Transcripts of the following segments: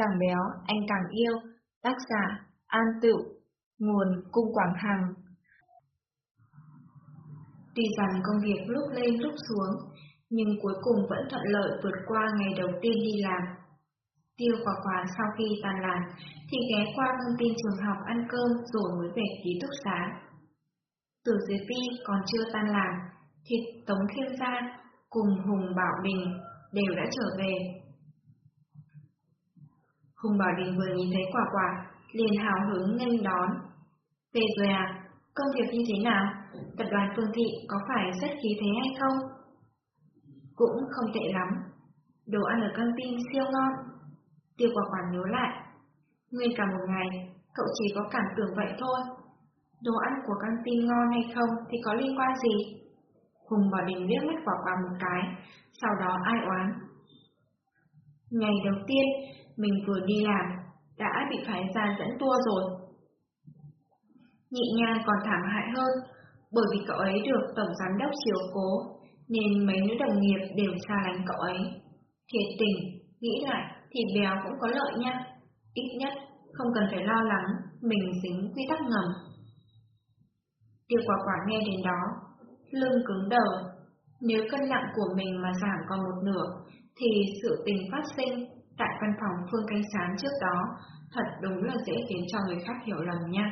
Càng béo, anh càng yêu. Tác giả, An tự Nguồn, Cung Quảng Hằng. Tuy rằng công việc lúc lên lúc xuống, nhưng cuối cùng vẫn thuận lợi vượt qua ngày đầu tiên đi làm. Tiêu quả quả sau khi tàn làm thì ghé qua công tin trường học ăn cơm rồi mới về ký túc xá. Từ dưới pi còn chưa tan làm, thì Tống Thiên Gia cùng Hùng Bảo bình đều đã trở về. Hùng Bảo Đình vừa nhìn thấy quả quả, liền hào hứng nghênh đón. Về rồi à, công việc như thế nào? Tập đoàn Phương Thị có phải rất khí thế hay không? Cũng không tệ lắm. Đồ ăn ở căng tin siêu ngon. Tiêu quả quả nhớ lại. Nguyên cả một ngày, cậu chỉ có cảm tưởng vậy thôi. Đồ ăn của căng tin ngon hay không thì có liên quan gì? Hùng Bảo Đình liếc mắt quả quả một cái, sau đó ai oán. Ngày đầu tiên, mình vừa đi làm, đã bị phái ra dẫn tour rồi. Nhị nha còn thảm hại hơn, bởi vì cậu ấy được tổng giám đốc chiều cố, nên mấy nữ đồng nghiệp đều xa lánh cậu ấy. Thiệt tình, nghĩ lại thì béo cũng có lợi nha. Ít nhất, không cần phải lo lắng, mình dính quy tắc ngầm. Tiêu quả quả nghe đến đó, lưng cứng đờ. Nếu cân nặng của mình mà giảm còn một nửa, thì sự tình phát sinh tại văn phòng Phương Canh Sán trước đó thật đúng là dễ khiến cho người khác hiểu lầm nha.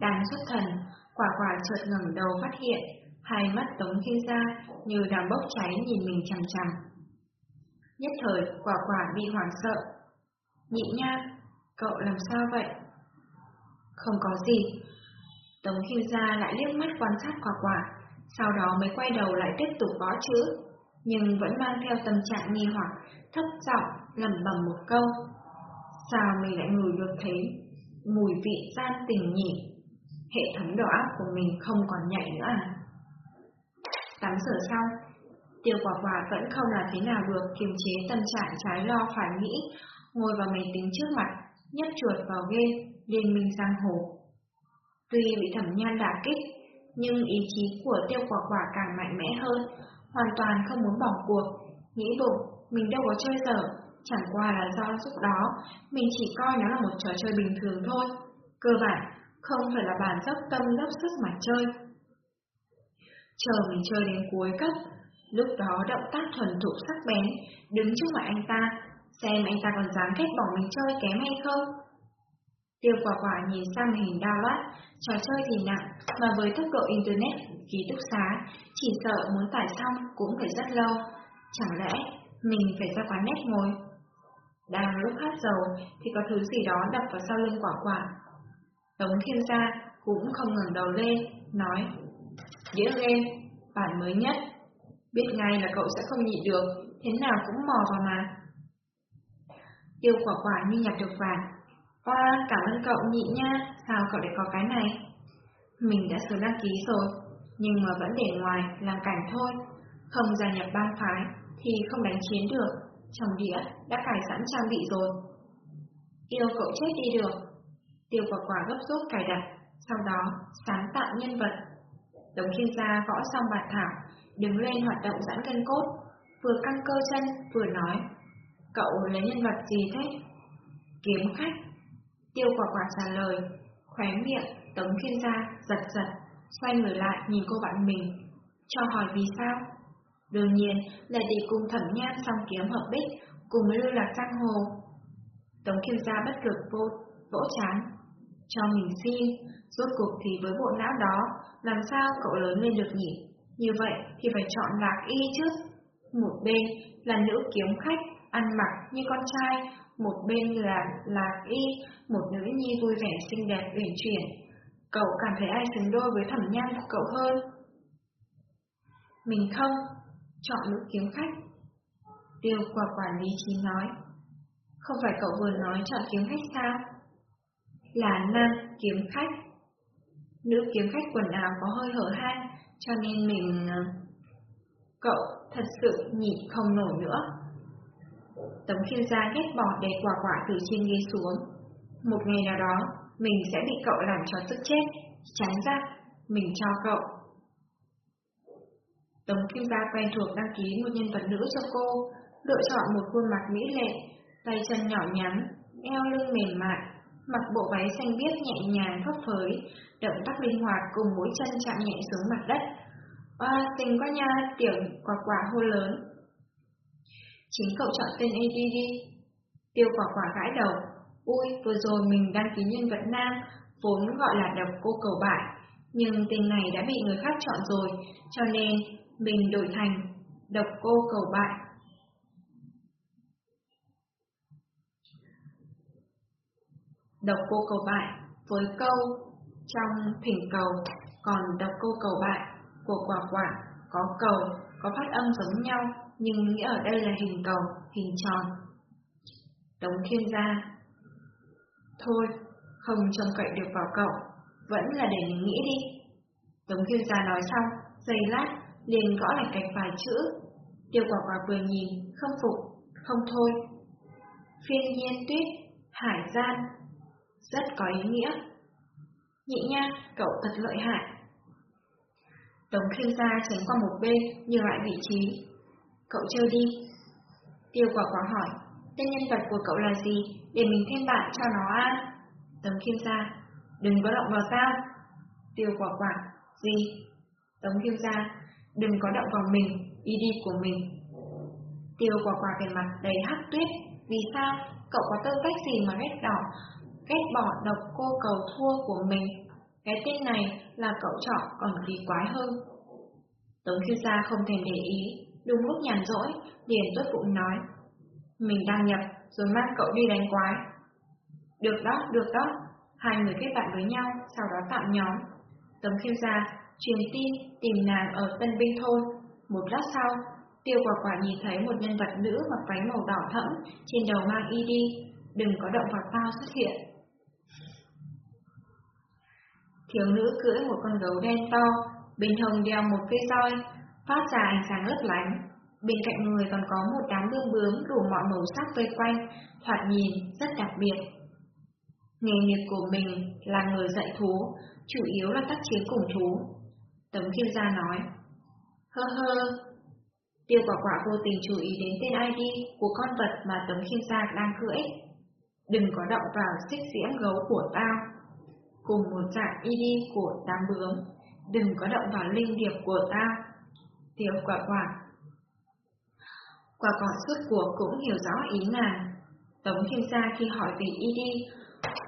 Đang xuất thần, quả quả chợt ngẩng đầu phát hiện, hai mắt tống khi ra như đang bốc cháy nhìn mình chằm chằm. Nhất thời, quả quả bị hoảng sợ. Nhị nha, cậu làm sao vậy? Không có gì. Tống khiêu ra lại liếc mắt quan sát quả quả, sau đó mới quay đầu lại tiếp tục bó chữ, nhưng vẫn mang theo tâm trạng nghi hoặc, thấp giọng lẩm bẩm một câu. Sao mình lại ngửi được thấy mùi vị gian tình nhỉ? Hệ thống đầu óc của mình không còn nhạy nữa à? Tắm rửa xong, tiêu quả quả vẫn không làm thế nào được kiềm chế tâm trạng trái lo phải nghĩ, ngồi vào máy tính trước mặt, nhấp chuột vào game Liên minh giang hồ. Tuy bị thẩm nhan đả kích, nhưng ý chí của tiêu quả quả càng mạnh mẽ hơn, hoàn toàn không muốn bỏ cuộc, nghĩ bụng mình đâu có chơi dở, chẳng qua là do lúc đó mình chỉ coi nó là một trò chơi bình thường thôi, cơ bản không phải là bản dốc tâm dốc sức mà chơi. Chờ mình chơi đến cuối cấp, lúc đó động tác thuần thục sắc bén, đứng trước mặt anh ta, xem anh ta còn dám kết bỏ mình chơi kém hay không. Tiêu quả quả nhìn sang hình download, trò chơi thì nặng, mà với tốc độ Internet, ký túc xá, chỉ sợ muốn tải xong cũng phải rất lâu. Chẳng lẽ mình phải ra quán nét ngồi? Đang lúc hát dầu thì có thứ gì đó đập vào sau lưng quả quả. Tống thiên gia cũng không ngừng đầu lên, nói Đĩa game, bản mới nhất. Biết ngay là cậu sẽ không nhịn được, thế nào cũng mò vào mà. Tiêu quả quả như nhặt được vàng. Oa, cảm ơn cậu nhị nha, sao cậu lại có cái này? Mình đã sớm đăng ký rồi, nhưng mà vẫn để ngoài, làm cảnh thôi. Không gia nhập bang phái, thì không đánh chiến được. Trong đĩa đã cài sẵn trang bị rồi. Yêu cậu chết đi được. Tiêu quả quả gấp rút cài đặt, sau đó sáng tạo nhân vật. Tống thiên gia gõ xong bản thảo, đứng lên hoạt động giãn cân cốt, vừa căng cơ chân vừa nói. Cậu lấy nhân vật gì thế? Kiếm khách. Tiêu quả quả trả lời, khóe miệng, tống thiên gia giật giật, xoay người lại nhìn cô bạn mình, cho hỏi vì sao. Đương nhiên là để cùng thẩm nhan song kiếm hợp bích, cùng lưu lạc giang hồ. Tống kiều gia bất cực vô, vỗ chán. Cho mình xin, rốt cuộc thì với bộ não đó, làm sao cậu lớn lên được nhỉ? Như vậy thì phải chọn lạc y chứ. Một bên là nữ kiếm khách, ăn mặc như con trai, một bên là lạc y, một nữ nhi vui vẻ xinh đẹp uyển chuyển. Cậu cảm thấy ai xứng đôi với thẩm nhan của cậu hơn? Mình không, chọn nữ kiếm khách. Tiêu quả quản lý chỉ nói. Không phải cậu vừa nói chọn kiếm khách sao? Là nam kiếm khách. Nữ kiếm khách quần áo có hơi hở hang, cho nên mình... Ờ, cậu thật sự nhịn không nổi nữa. Tống khiêu gia ghét bỏ để quả quả từ trên ghế xuống. Một ngày nào đó, mình sẽ bị cậu làm cho tức chết. Tránh ra, mình cho cậu. Tống Kim Gia quen thuộc đăng ký một nhân vật nữ cho cô, lựa chọn một khuôn mặt mỹ lệ, tay chân nhỏ nhắn, eo lưng mềm mại, mặc bộ váy xanh biếc nhẹ nhàng phấp phới, động tác linh hoạt cùng mũi chân chạm nhẹ xuống mặt đất. À, tình quá nha, tiểu quả quả hô lớn. Chính cậu chọn tên AD đi. Tiêu quả quả gãi đầu. Ui, vừa rồi mình đăng ký nhân vật nam, vốn gọi là độc cô cầu bại, nhưng tên này đã bị người khác chọn rồi, cho nên mình đổi thành độc cô cầu bại. Độc cô cầu bại với câu trong thỉnh cầu, còn độc cô cầu bại của quả quả có cầu, có phát âm giống nhau, nhưng nghĩa ở đây là hình cầu, hình tròn. Tống thiên gia Thôi, không trông cậy được vào cậu, vẫn là để mình nghĩ đi. Tống thiên gia nói xong, giây lát, liền gõ lạch cạch vài chữ. Tiêu quả quả vừa nhìn, không phục, không thôi. Phiên nhiên tuyết, hải gian, rất có ý nghĩa. Nhị nha, cậu thật lợi hại. Tống khiêm gia tránh qua một bên, nhường lại vị trí. Cậu chơi đi. Tiêu quả quả hỏi, tên nhân vật của cậu là gì, để mình thêm bạn cho nó à? Tống khiêm gia, đừng có động vào sao. Tiêu quả quả, gì? Tống khiêm gia, đừng có động vào mình, ý đi của mình. Tiêu quả quả về mặt đầy hắc tuyết, vì sao? Cậu có tư cách gì mà ghét đỏ, ghét bỏ độc cô cầu thua của mình? Cái tên này là cậu chọn còn kỳ quái hơn. Tống khiêu gia không thèm để ý, đúng lúc nhàn rỗi, liền tốt bụng nói. Mình đang nhập, rồi mang cậu đi đánh quái. Được đó, được đó. Hai người kết bạn với nhau, sau đó tạo nhóm. Tống khiêu gia truyền tin tìm nàng ở Tân Binh thôn Một lát sau, tiêu quả quả nhìn thấy một nhân vật nữ mặc váy màu đỏ thẫm, trên đầu mang y đi. Đừng có động vào tao xuất hiện. Thiếu nữ cưỡi một con gấu đen to, bên hông đeo một cây roi, phát ra ánh sáng lấp lánh. Bên cạnh người còn có một đám đương bướm đủ mọi màu sắc vây quanh, thoạt nhìn rất đặc biệt. Nghề nghiệp của mình là người dạy thú, chủ yếu là tác chiến cùng thú. Tống Kiêu Gia nói, hơ hơ, tiêu quả quả vô tình chú ý đến tên ID của con vật mà Tống Kiêu Gia đang cưỡi. Đừng có động vào xích diễm gấu của tao cùng một dạng ID của đám bướm, đừng có động vào linh điệp của tao, tiêu quả quả Quả quả suốt cuộc cũng hiểu rõ ý nàng. Tống Kiêu gia khi hỏi về ID,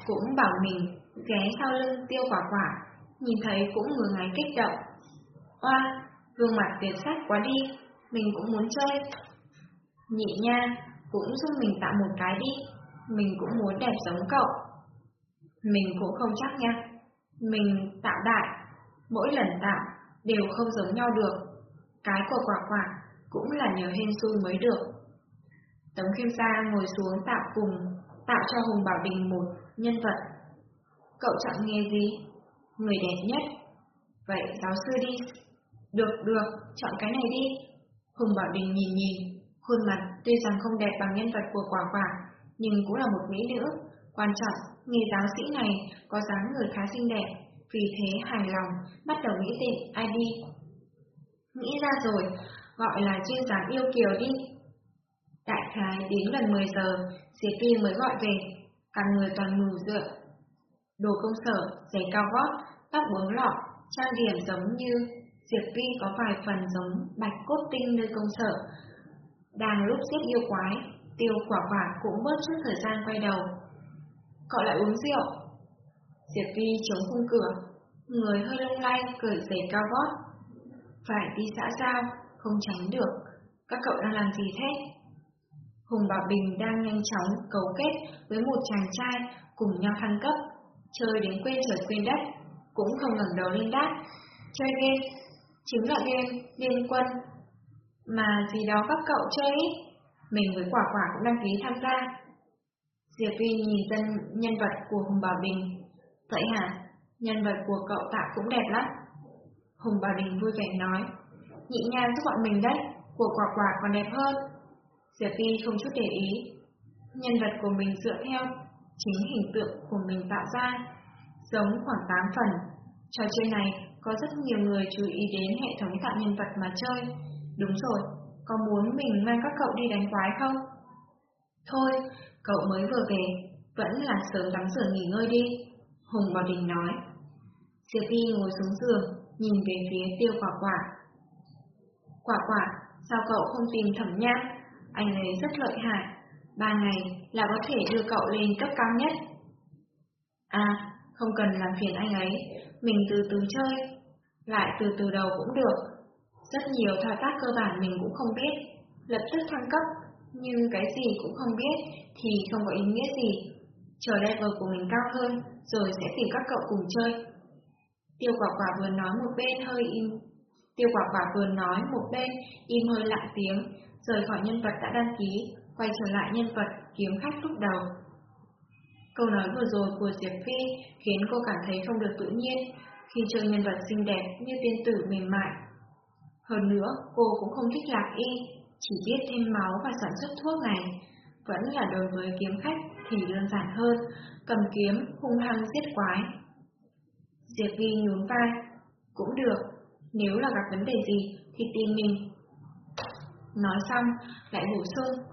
cũng bảo mình ghé sau lưng tiêu quả quả, nhìn thấy cũng ngứa ngáy kích động. Oa, gương mặt tuyệt sắc quá đi, mình cũng muốn chơi. Nhị nha, cũng giúp mình tạo một cái đi, mình cũng muốn đẹp giống cậu. Mình cũng không chắc nha. Mình tạo đại, mỗi lần tạo đều không giống nhau được. Cái của quả quả cũng là nhờ hên xui mới được. Tống Khiêm Sa ngồi xuống tạo cùng, tạo cho Hùng Bảo Đình một nhân vật. Cậu chọn nghề gì? Người đẹp nhất. Vậy giáo sư đi. Được, được, chọn cái này đi. Hùng Bảo Đình nhìn nhìn, khuôn mặt tuy rằng không đẹp bằng nhân vật của quả quả, nhưng cũng là một mỹ nữ. Quan trọng nghề giáo sĩ này có dáng người khá xinh đẹp, vì thế hài lòng, bắt đầu nghĩ tên ID. Nghĩ ra rồi, gọi là chuyên giám yêu kiều đi. Đại khái đến gần 10 giờ, Diệp Vi mới gọi về, cả người toàn mù dựa. Đồ công sở, giày cao gót, tóc bướm lọ, trang điểm giống như Diệp Vi có vài phần giống bạch cốt tinh nơi công sở. Đang lúc giết yêu quái, tiêu quả quả cũng bớt chút thời gian quay đầu, cậu lại uống rượu. Diệp Vi chống khung cửa, người hơi lung lay, cởi giày cao gót. Phải đi xã giao, không tránh được. Các cậu đang làm gì thế? Hùng Bảo Bình đang nhanh chóng cấu kết với một chàng trai cùng nhau thăng cấp, chơi đến quên trời quên đất, cũng không ngẩng đầu lên đáp. Chơi game, chính là game liên quân. Mà gì đó các cậu chơi ấy mình với quả quả cũng đăng ký tham gia. Diệp Vi nhìn dân nhân vật của Hùng Bảo Bình. Vậy hả? Nhân vật của cậu tạo cũng đẹp lắm. Hùng Bảo Bình vui vẻ nói. Nhị nha giúp bọn mình đấy, của quả quả còn đẹp hơn. Diệp Vi không chút để ý. Nhân vật của mình dựa theo chính hình tượng của mình tạo ra, giống khoảng 8 phần. Trò chơi này có rất nhiều người chú ý đến hệ thống tạo nhân vật mà chơi. Đúng rồi, có muốn mình mang các cậu đi đánh quái không? Thôi, cậu mới vừa về, vẫn là sớm tắm rửa nghỉ ngơi đi, Hùng Bảo Đình nói. Diệp Vi ngồi xuống giường, nhìn về phía tiêu quả quả. Quả quả, sao cậu không tìm thẩm nhã? Anh ấy rất lợi hại, ba ngày là có thể đưa cậu lên cấp cao nhất. À, không cần làm phiền anh ấy, mình từ từ chơi, lại từ từ đầu cũng được. Rất nhiều thao tác cơ bản mình cũng không biết, lập tức thăng cấp, nhưng cái gì cũng không biết thì không có ý nghĩa gì. Chờ level của mình cao hơn, rồi sẽ tìm các cậu cùng chơi. Tiêu quả quả vừa nói một bên hơi im. Tiêu quả quả vừa nói một bên im hơi lặng tiếng, rời khỏi nhân vật đã đăng ký, quay trở lại nhân vật kiếm khách lúc đầu. Câu nói vừa rồi của Diệp Phi khiến cô cảm thấy không được tự nhiên khi chơi nhân vật xinh đẹp như tiên tử mềm mại. Hơn nữa, cô cũng không thích lạc y, chỉ biết thêm máu và sản xuất thuốc này. Vẫn là đối với kiếm khách thì đơn giản hơn, cầm kiếm hung hăng giết quái. Diệp Vi nhún vai, cũng được, nếu là gặp vấn đề gì thì tìm mình. Nói xong, lại bổ sung,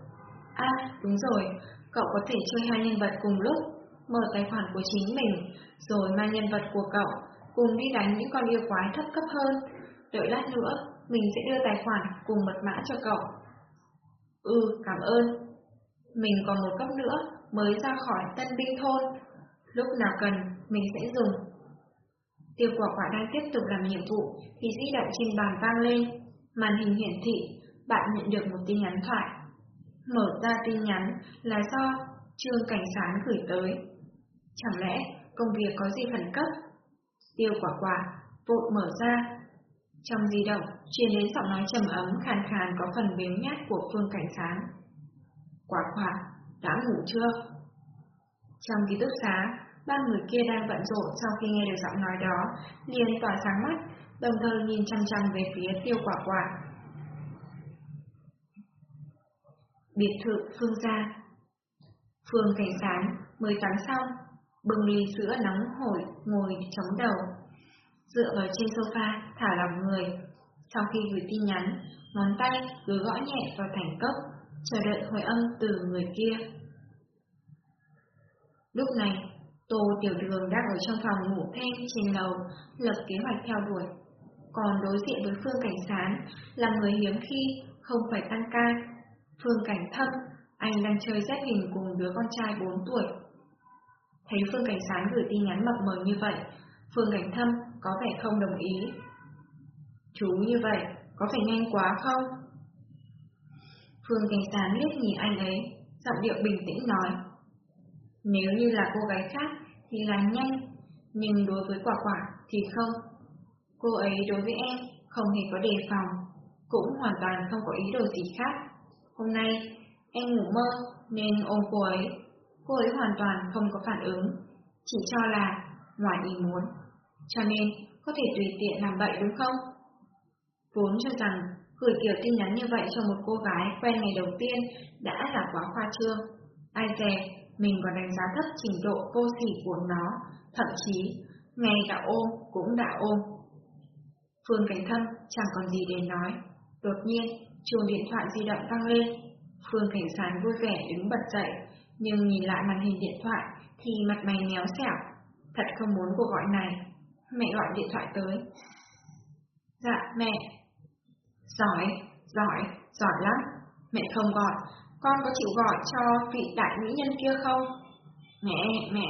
À, đúng rồi, cậu có thể chơi hai nhân vật cùng lúc, mở tài khoản của chính mình, rồi mang nhân vật của cậu cùng đi đánh những con yêu quái thấp cấp hơn. Đợi lát nữa, mình sẽ đưa tài khoản cùng mật mã cho cậu. Ừ, cảm ơn. Mình còn một cấp nữa mới ra khỏi tân binh thôn. Lúc nào cần, mình sẽ dùng. Tiêu quả quả đang tiếp tục làm nhiệm vụ thì di động trên bàn vang lên. Màn hình hiển thị, bạn nhận được một tin nhắn thoại. Mở ra tin nhắn là do Trương Cảnh Sán gửi tới. Chẳng lẽ công việc có gì khẩn cấp? Tiêu quả quả, vội mở ra. Trong di động, truyền đến giọng nói trầm ấm khàn khàn có phần biếng nhát của Phương Cảnh Sán. Quả quả, đã ngủ chưa? Trong ký túc xá, ba người kia đang bận rộn sau khi nghe được giọng nói đó, liền tỏa sáng mắt, đồng thời nhìn chăm chăm về phía tiêu quả quả. Biệt thự Phương gia Phương Cảnh Sán mới tắm xong, bưng ly sữa nóng hổi ngồi chống đầu. Dựa vào trên sofa, thả lỏng người. Sau khi gửi tin nhắn, ngón tay cứ gõ nhẹ vào thành cốc, chờ đợi hồi âm từ người kia. Lúc này, Tô Tiểu Đường đang ở trong phòng ngủ thêm trên lầu, lập kế hoạch theo đuổi. Còn đối diện với Phương Cảnh Sán là người hiếm khi không phải tăng ca. Phương Cảnh Thâm, anh đang chơi xét hình cùng đứa con trai 4 tuổi. Thấy Phương Cảnh Sán gửi tin nhắn mập mờ như vậy, Phương Cảnh Thâm có vẻ không đồng ý. Chú như vậy, có phải nhanh quá không? Phương Cảnh Sán liếc nhìn anh ấy, giọng điệu bình tĩnh nói. Nếu như là cô gái khác thì là nhanh, nhưng đối với quả quả thì không. Cô ấy đối với em không hề có đề phòng, cũng hoàn toàn không có ý đồ gì khác. Hôm nay, em ngủ mơ nên ôm cô ấy. Cô ấy hoàn toàn không có phản ứng, chỉ cho là ngoài ý muốn. Cho nên, có thể tùy tiện làm bậy đúng không? Vốn cho rằng gửi kiểu tin nhắn như vậy cho một cô gái quen ngày đầu tiên đã là quá khoa trương. Ai dè, mình còn đánh giá thấp trình độ vô sỉ của nó, thậm chí ngay cả ôm cũng đã ôm. Phương Cảnh Thâm chẳng còn gì để nói. Đột nhiên, chuông điện thoại di động vang lên. Phương Cảnh Sán vui vẻ đứng bật dậy, nhưng nhìn lại màn hình điện thoại thì mặt mày méo xẻo. Thật không muốn cuộc gọi này. Mẹ gọi điện thoại tới. Dạ, mẹ. Giỏi, giỏi, giỏi lắm. Mẹ không gọi, con có chịu gọi cho vị đại mỹ nhân kia không? Mẹ, mẹ,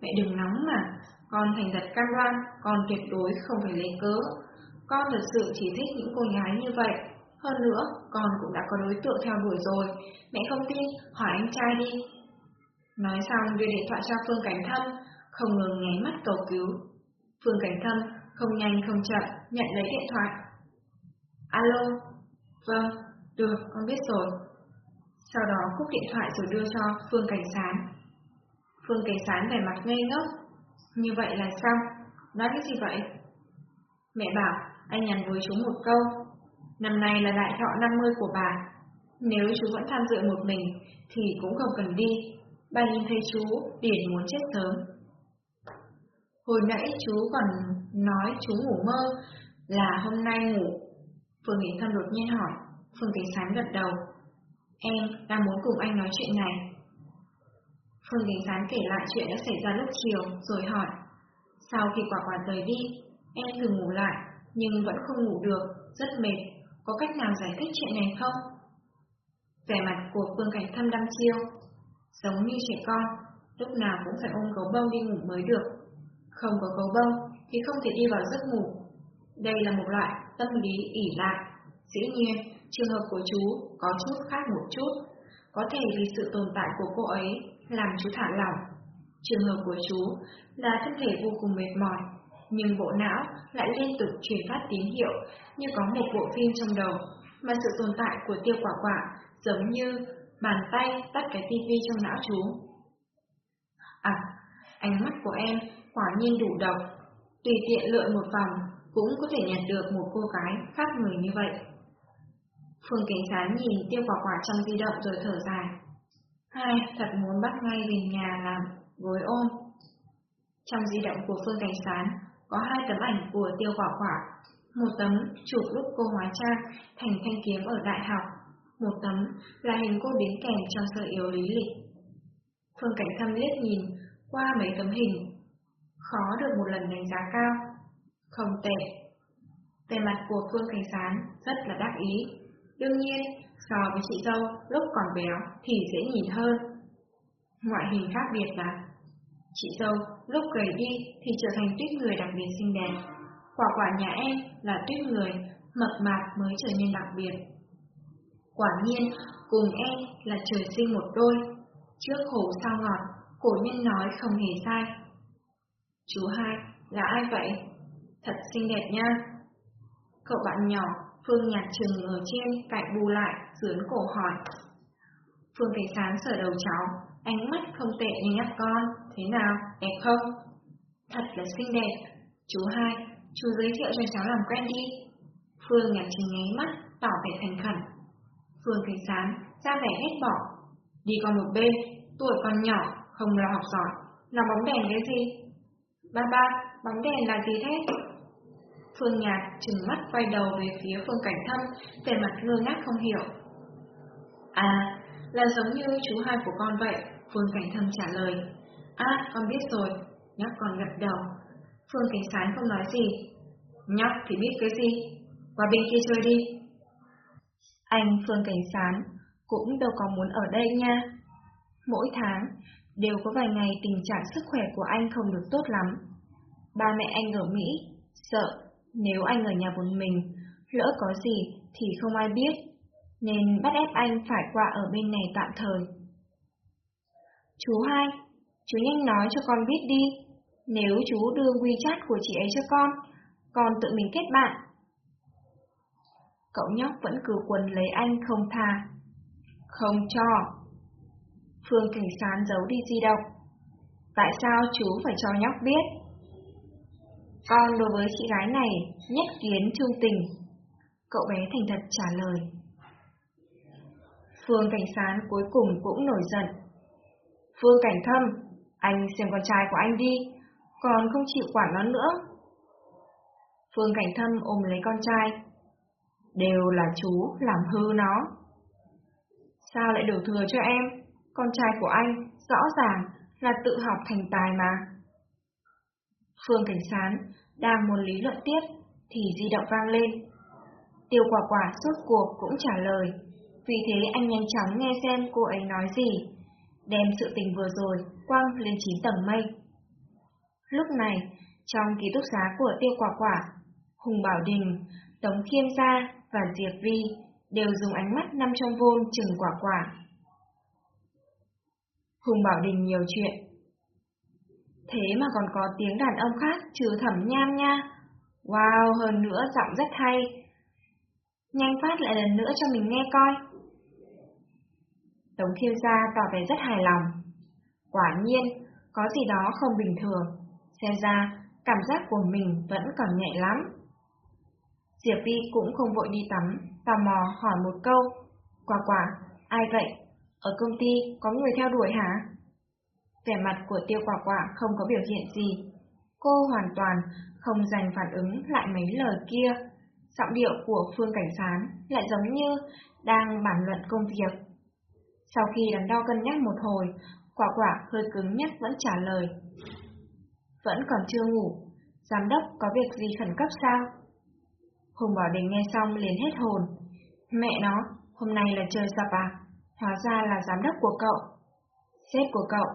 mẹ đừng nóng mà. Con thành thật cam đoan, con tuyệt đối không phải lấy cớ. Con thật sự chỉ thích những cô gái như vậy. Hơn nữa, con cũng đã có đối tượng theo đuổi rồi. Mẹ không tin, hỏi anh trai đi. Nói xong đưa điện thoại cho Phương Cảnh Thâm, không ngừng nháy mắt cầu cứu. Phương Cảnh Thâm không nhanh không chậm nhận lấy điện thoại. Alo, vâng, được, con biết rồi. Sau đó cúp điện thoại rồi đưa cho Phương Cảnh Sán. Phương Cảnh Sán vẻ mặt ngây ngốc. Như vậy là xong Nói cái gì vậy? Mẹ bảo anh nhắn với chú một câu. Năm nay là đại thọ 50 của bà. Nếu chú vẫn tham dự một mình thì cũng không cần đi. Bà nhìn thấy chú điển muốn chết sớm. Hồi nãy chú còn nói chú ngủ mơ là hôm nay ngủ. Phương Nghị Thâm đột nhiên hỏi. Phương Cảnh Sán gật đầu. Em đang muốn cùng anh nói chuyện này. Phương Đình Sán kể lại chuyện đã xảy ra lúc chiều, rồi hỏi. Sau khi quả quả rời đi, em thường ngủ lại, nhưng vẫn không ngủ được, rất mệt. Có cách nào giải thích chuyện này không? Vẻ mặt của Phương Cảnh Thâm đăm chiêu, giống như trẻ con, lúc nào cũng phải ôm gấu bông đi ngủ mới được. Không có gấu bông thì không thể đi vào giấc ngủ. Đây là một loại tâm lý ỉ lại. Dĩ nhiên, trường hợp của chú có chút khác một chút. Có thể vì sự tồn tại của cô ấy làm chú thả lỏng. Trường hợp của chú là thân thể vô cùng mệt mỏi, nhưng bộ não lại liên tục truyền phát tín hiệu như có một bộ phim trong đầu, mà sự tồn tại của tiêu quả quả giống như bàn tay tắt cái tivi trong não chú. À, ánh mắt của em quả nhiên đủ độc, tùy tiện lượn một vòng cũng có thể nhận được một cô gái khác người như vậy. Phương cảnh Sán nhìn tiêu quả quả trong di động rồi thở dài. Hai, thật muốn bắt ngay về nhà làm gối ôm. Trong di động của Phương Cảnh Sán có hai tấm ảnh của tiêu quả quả. Một tấm chụp lúc cô hóa trang thành thanh kiếm ở đại học. Một tấm là hình cô đính kèm trong sơ yếu lý lịch. Phương Cảnh Thâm liếc nhìn qua mấy tấm hình. Khó được một lần đánh giá cao. Không tệ. Về mặt của Phương Cảnh Sán rất là đắc ý. Đương nhiên, so với chị dâu lúc còn béo thì dễ nhìn hơn. Ngoại hình khác biệt là Chị dâu lúc gầy đi thì trở thành tuyết người đặc biệt xinh đẹp. Quả quả nhà em là tuyết người, mập mạp mới trở nên đặc biệt. Quả nhiên, cùng em là trời sinh một đôi. Trước khổ sao ngọt, cổ nhân nói không hề sai. Chú hai, là ai vậy? Thật xinh đẹp nha. Cậu bạn nhỏ, Phương nhạt trừng ở trên, cạnh bù lại, dướn cổ hỏi. Phương Cảnh Sán sở đầu cháu, ánh mắt không tệ như nhắc con, thế nào, đẹp không? Thật là xinh đẹp. Chú hai, chú giới thiệu cho cháu làm quen đi. Phương nhạc trình nháy mắt, tỏ vẻ thành khẩn. Phương thấy Sán ra vẻ hết bỏ. Đi con một bên, tuổi còn nhỏ, không lo học giỏi. Làm bóng đèn cái gì? Ba ba, bóng đèn là gì thế? Phương Nhạc trừng mắt quay đầu về phía Phương Cảnh Thâm, vẻ mặt ngơ ngác không hiểu. À, là giống như chú hai của con vậy, Phương Cảnh Thâm trả lời. À, con biết rồi, nhóc còn gật đầu. Phương Cảnh Sán không nói gì. Nhóc thì biết cái gì, qua bên kia chơi đi. Anh Phương Cảnh Sán cũng đâu có muốn ở đây nha. Mỗi tháng, đều có vài ngày tình trạng sức khỏe của anh không được tốt lắm. Ba mẹ anh ở Mỹ, sợ nếu anh ở nhà một mình, lỡ có gì thì không ai biết, nên bắt ép anh phải qua ở bên này tạm thời. Chú hai, chú nhanh nói cho con biết đi, nếu chú đưa WeChat của chị ấy cho con, con tự mình kết bạn. Cậu nhóc vẫn cứ quần lấy anh không tha. Không cho. Phương Cảnh Sán giấu đi di động. Tại sao chú phải cho nhóc biết? Con đối với chị gái này nhất kiến trung tình. Cậu bé thành thật trả lời. Phương Cảnh Sán cuối cùng cũng nổi giận. Phương Cảnh Thâm, anh xem con trai của anh đi, còn không chịu quản nó nữa. Phương Cảnh Thâm ôm lấy con trai. Đều là chú làm hư nó. Sao lại đổ thừa cho em? Con trai của anh rõ ràng là tự học thành tài mà. Phương Cảnh Sán đang muốn lý luận tiếp thì di động vang lên. Tiêu quả quả suốt cuộc cũng trả lời, vì thế anh nhanh chóng nghe xem cô ấy nói gì, đem sự tình vừa rồi quăng lên chín tầng mây. Lúc này, trong ký túc xá của Tiêu quả quả, Hùng Bảo Đình, Tống Khiêm Gia và Diệp Vi đều dùng ánh mắt năm trong vôn chừng quả quả. Hùng Bảo Đình nhiều chuyện, Thế mà còn có tiếng đàn ông khác trừ thẩm nham nha. Wow, hơn nữa giọng rất hay. Nhanh phát lại lần nữa cho mình nghe coi. Tống Khiêu Gia tỏ vẻ rất hài lòng. Quả nhiên, có gì đó không bình thường. Xem ra, cảm giác của mình vẫn còn nhẹ lắm. Diệp Vi cũng không vội đi tắm, tò mò hỏi một câu. Quả quả, ai vậy? Ở công ty có người theo đuổi hả? Vẻ mặt của tiêu quả quả không có biểu hiện gì. Cô hoàn toàn không dành phản ứng lại mấy lời kia. Giọng điệu của Phương Cảnh Sán lại giống như đang bàn luận công việc. Sau khi đắn đo cân nhắc một hồi, quả quả hơi cứng nhắc vẫn trả lời. Vẫn còn chưa ngủ, giám đốc có việc gì khẩn cấp sao? Hùng Bảo Đình nghe xong liền hết hồn. Mẹ nó, hôm nay là trời sập à? Hóa ra là giám đốc của cậu. Sếp của cậu,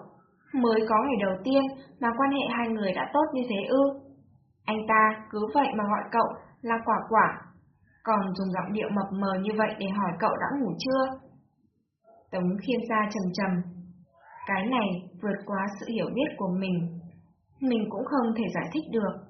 mới có ngày đầu tiên mà quan hệ hai người đã tốt như thế ư. Anh ta cứ vậy mà gọi cậu là quả quả, còn dùng giọng điệu mập mờ như vậy để hỏi cậu đã ngủ chưa? Tống khiêm gia trầm trầm. Cái này vượt quá sự hiểu biết của mình. Mình cũng không thể giải thích được.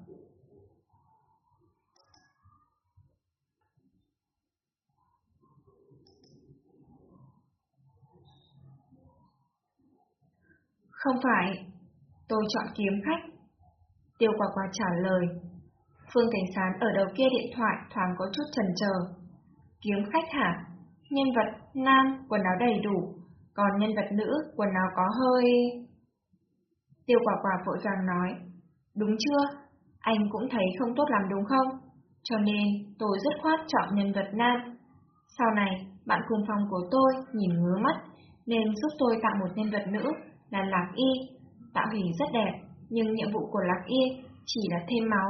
Không phải, tôi chọn kiếm khách. Tiêu quả quả trả lời. Phương Cảnh Sán ở đầu kia điện thoại thoáng có chút chần chờ. Kiếm khách hả? Nhân vật nam, quần áo đầy đủ, còn nhân vật nữ, quần áo có hơi... Tiêu quả quả vội vàng nói. Đúng chưa? Anh cũng thấy không tốt lắm đúng không? Cho nên tôi rất khoát chọn nhân vật nam. Sau này, bạn cùng phòng của tôi nhìn ngứa mắt, nên giúp tôi tạo một nhân vật nữ là Lạc Y. Tạo hình rất đẹp, nhưng nhiệm vụ của Lạc Y chỉ là thêm máu.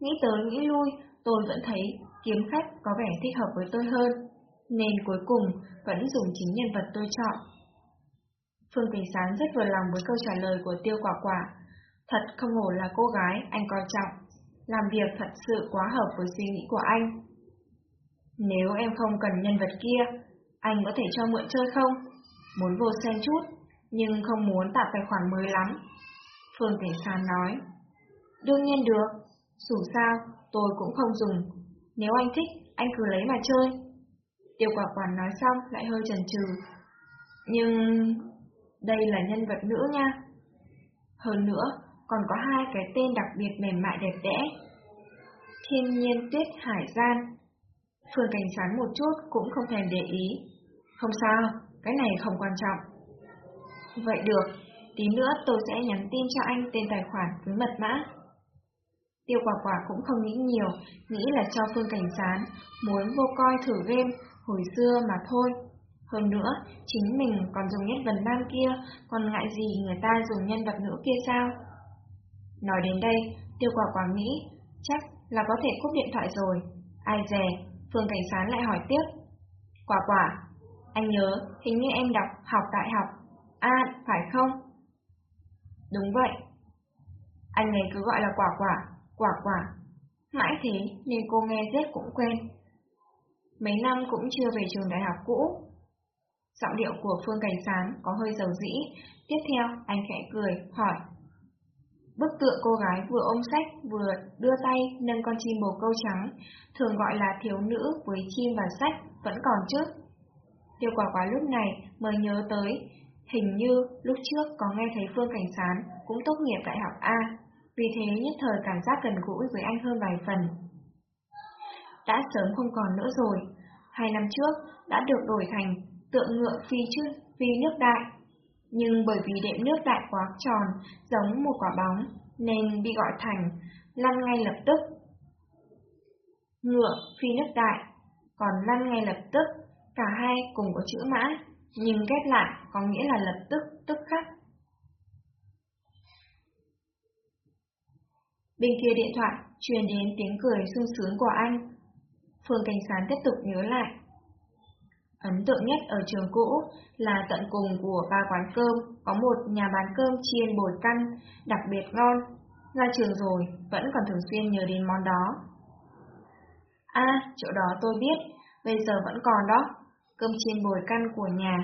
Nghĩ tới nghĩ lui, tôi vẫn thấy kiếm khách có vẻ thích hợp với tôi hơn, nên cuối cùng vẫn dùng chính nhân vật tôi chọn. Phương Tình Sán rất vừa lòng với câu trả lời của Tiêu Quả Quả. Thật không hổ là cô gái anh coi trọng, làm việc thật sự quá hợp với suy nghĩ của anh. Nếu em không cần nhân vật kia, anh có thể cho mượn chơi không? Muốn vô xem chút, nhưng không muốn tạo tài khoản mới lắm. Phương Tình Sán nói. Đương nhiên được, dù sao tôi cũng không dùng. Nếu anh thích, anh cứ lấy mà chơi. Tiêu quả quản nói xong lại hơi chần chừ. Nhưng... đây là nhân vật nữ nha. Hơn nữa, còn có hai cái tên đặc biệt mềm mại đẹp đẽ. Thiên nhiên tuyết hải gian. Phương Cảnh Sán một chút cũng không thèm để ý. Không sao, cái này không quan trọng. Vậy được, tí nữa tôi sẽ nhắn tin cho anh tên tài khoản với mật mã. Tiêu quả quả cũng không nghĩ nhiều, nghĩ là cho Phương Cảnh Sán, muốn vô coi thử game hồi xưa mà thôi. Hơn nữa, chính mình còn dùng nhất vần nam kia, còn ngại gì người ta dùng nhân vật nữ kia sao? Nói đến đây, tiêu quả quả nghĩ, chắc là có thể cúp điện thoại rồi. Ai dè, Phương Cảnh Sán lại hỏi tiếp. Quả quả, anh nhớ, hình như em đọc học đại học À, phải không? Đúng vậy. Anh ấy cứ gọi là quả quả, quả quả. Mãi thế nên cô nghe rất cũng quen. Mấy năm cũng chưa về trường đại học cũ. Giọng điệu của Phương Cảnh Sán có hơi dầu dĩ. Tiếp theo, anh khẽ cười, hỏi. Bức tượng cô gái vừa ôm sách vừa đưa tay nâng con chim bồ câu trắng, thường gọi là thiếu nữ với chim và sách, vẫn còn chứ. Tiêu quả quả lúc này mới nhớ tới, Hình như lúc trước có nghe thấy Phương Cảnh Sán cũng tốt nghiệp đại học A, vì thế nhất thời cảm giác gần gũi với anh hơn vài phần. Đã sớm không còn nữa rồi, hai năm trước đã được đổi thành tượng ngựa phi trước phi nước đại. Nhưng bởi vì đệm nước đại quá tròn, giống một quả bóng, nên bị gọi thành lăn ngay lập tức. Ngựa phi nước đại, còn lăn ngay lập tức, cả hai cùng có chữ mã nhưng ghép lại có nghĩa là lập tức, tức khắc. Bên kia điện thoại truyền đến tiếng cười sung sướng của anh. Phương Cảnh Sán tiếp tục nhớ lại. Ấn tượng nhất ở trường cũ là tận cùng của ba quán cơm, có một nhà bán cơm chiên bồi căn, đặc biệt ngon. Ra trường rồi, vẫn còn thường xuyên nhớ đến món đó. À, chỗ đó tôi biết, bây giờ vẫn còn đó. Cơm chiên bồi căn của nhà,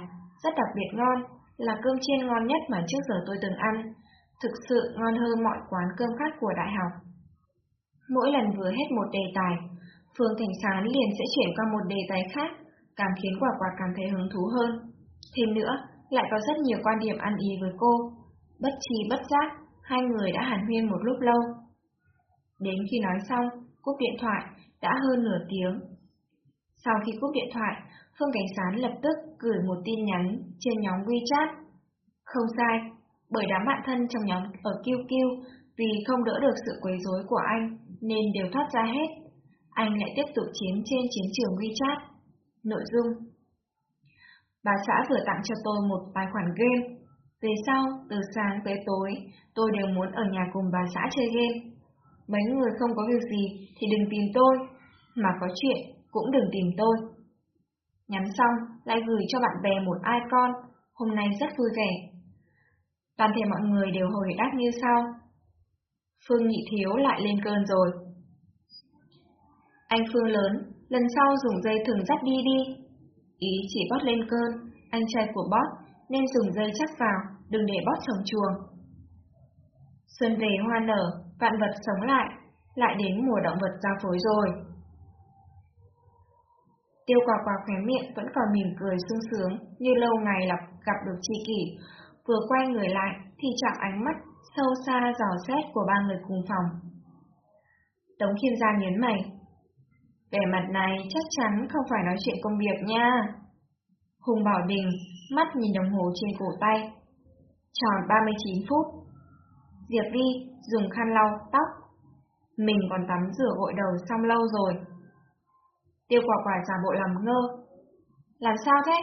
rất đặc biệt ngon, là cơm chiên ngon nhất mà trước giờ tôi từng ăn. Thực sự ngon hơn mọi quán cơm khác của đại học. Mỗi lần vừa hết một đề tài, Phương Thành Sán liền sẽ chuyển qua một đề tài khác, càng khiến quả quả cảm thấy hứng thú hơn. Thêm nữa, lại có rất nhiều quan điểm ăn ý với cô. Bất chi bất giác, hai người đã hàn huyên một lúc lâu. Đến khi nói xong, cúp điện thoại, đã hơn nửa tiếng. Sau khi cúp điện thoại, Phương Cảnh Sán lập tức gửi một tin nhắn trên nhóm WeChat. Không sai, bởi đám bạn thân trong nhóm ở QQ vì không đỡ được sự quấy rối của anh nên đều thoát ra hết. Anh lại tiếp tục chiến trên chiến trường WeChat. Nội dung Bà xã vừa tặng cho tôi một tài khoản game. Về sau, từ sáng tới tối, tôi đều muốn ở nhà cùng bà xã chơi game. Mấy người không có việc gì thì đừng tìm tôi, mà có chuyện cũng đừng tìm tôi. Nhắn xong, lại gửi cho bạn bè một icon, hôm nay rất vui vẻ. Toàn thể mọi người đều hồi đáp như sau. Phương Nhị Thiếu lại lên cơn rồi. Anh Phương lớn, lần sau dùng dây thừng dắt đi đi. Ý chỉ bót lên cơn, anh trai của bót nên dùng dây chắc vào, đừng để bót trồng chuồng. Xuân về hoa nở, vạn vật sống lại, lại đến mùa động vật giao phối rồi. Tiêu quả quả khóe miệng vẫn còn mỉm cười sung sướng như lâu ngày lọc gặp được tri kỷ. Vừa quay người lại thì chạm ánh mắt sâu xa dò xét của ba người cùng phòng. Tống khiên gia nhấn mày. Vẻ mặt này chắc chắn không phải nói chuyện công việc nha. Hùng Bảo Đình mắt nhìn đồng hồ trên cổ tay. Tròn 39 phút. Diệp Vi dùng khăn lau tóc. Mình còn tắm rửa gội đầu xong lâu rồi. Tiêu quả quả giả bộ làm ngơ. Làm sao thế?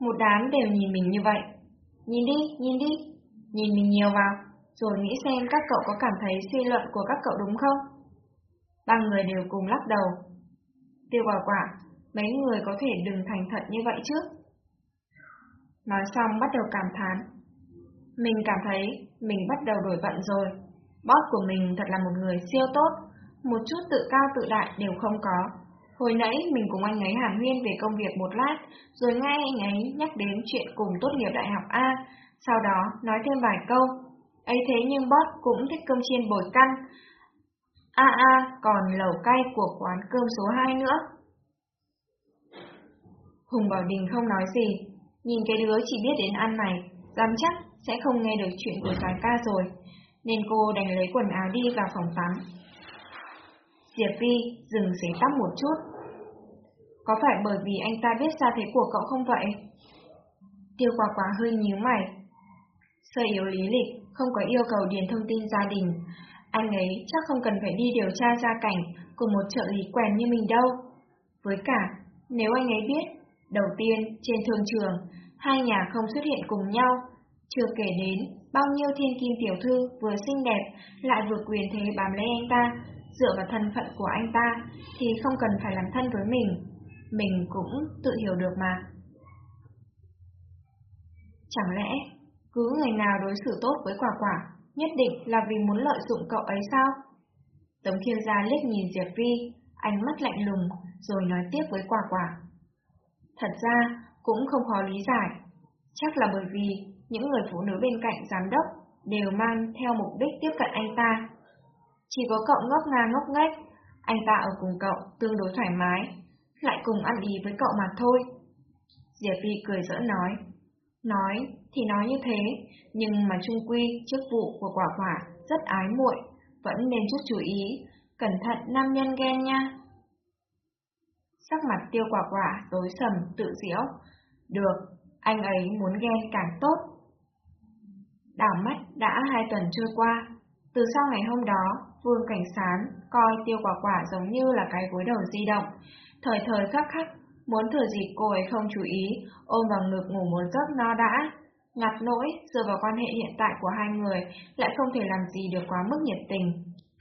Một đám đều nhìn mình như vậy. Nhìn đi, nhìn đi, nhìn mình nhiều vào, rồi nghĩ xem các cậu có cảm thấy suy luận của các cậu đúng không? Ba người đều cùng lắc đầu. Tiêu quả quả, mấy người có thể đừng thành thật như vậy chứ? Nói xong bắt đầu cảm thán. Mình cảm thấy mình bắt đầu đổi vận rồi. Boss của mình thật là một người siêu tốt, một chút tự cao tự đại đều không có. Hồi nãy mình cùng anh ấy hàn huyên về công việc một lát, rồi nghe anh ấy nhắc đến chuyện cùng tốt nghiệp đại học A, sau đó nói thêm vài câu. ấy thế nhưng boss cũng thích cơm chiên bồi canh. A a, còn lẩu cay của quán cơm số 2 nữa. Hùng Bảo Đình không nói gì, Nhìn cái đứa chỉ biết đến ăn này, dám chắc sẽ không nghe được chuyện của Thái ca rồi, nên cô đành lấy quần áo đi vào phòng tắm. Diệp Vi dừng xế tóc một chút. Có phải bởi vì anh ta biết ra thế của cậu không vậy? Tiêu quả quả hơi nhíu mày. Sơ yếu lý lịch, không có yêu cầu điền thông tin gia đình. Anh ấy chắc không cần phải đi điều tra gia cảnh của một trợ lý quèn như mình đâu. Với cả, nếu anh ấy biết Đầu tiên, trên thương trường, hai nhà không xuất hiện cùng nhau, chưa kể đến bao nhiêu thiên kim tiểu thư vừa xinh đẹp lại vừa quyền thế bám lấy anh ta, dựa vào thân phận của anh ta thì không cần phải làm thân với mình, mình cũng tự hiểu được mà. Chẳng lẽ cứ người nào đối xử tốt với quả quả nhất định là vì muốn lợi dụng cậu ấy sao? Tống Thiên Gia liếc nhìn Diệp Vi, ánh mắt lạnh lùng rồi nói tiếp với quả quả. Thật ra, cũng không khó lý giải. Chắc là bởi vì những người phụ nữ bên cạnh giám đốc đều mang theo mục đích tiếp cận anh ta. Chỉ có cậu ngốc nga ngốc nghếch, anh ta ở cùng cậu tương đối thoải mái, lại cùng ăn ý với cậu mà thôi. Diệp Vi cười rỡ nói. Nói thì nói như thế, nhưng mà trung quy chức vụ của quả quả rất ái muội, vẫn nên chút chú ý, cẩn thận nam nhân ghen nha. Sắc mặt tiêu quả quả tối sầm tự diễu. Được, anh ấy muốn ghen càng tốt. Đảo mắt đã hai tuần trôi qua. Từ sau ngày hôm đó, Vương Cảnh Sán coi tiêu quả quả giống như là cái gối đầu di động. Thời thời khắc khắc, muốn thừa dịp cô ấy không chú ý, ôm vào ngực ngủ một giấc no đã. Ngặt nỗi, dựa vào quan hệ hiện tại của hai người, lại không thể làm gì được quá mức nhiệt tình.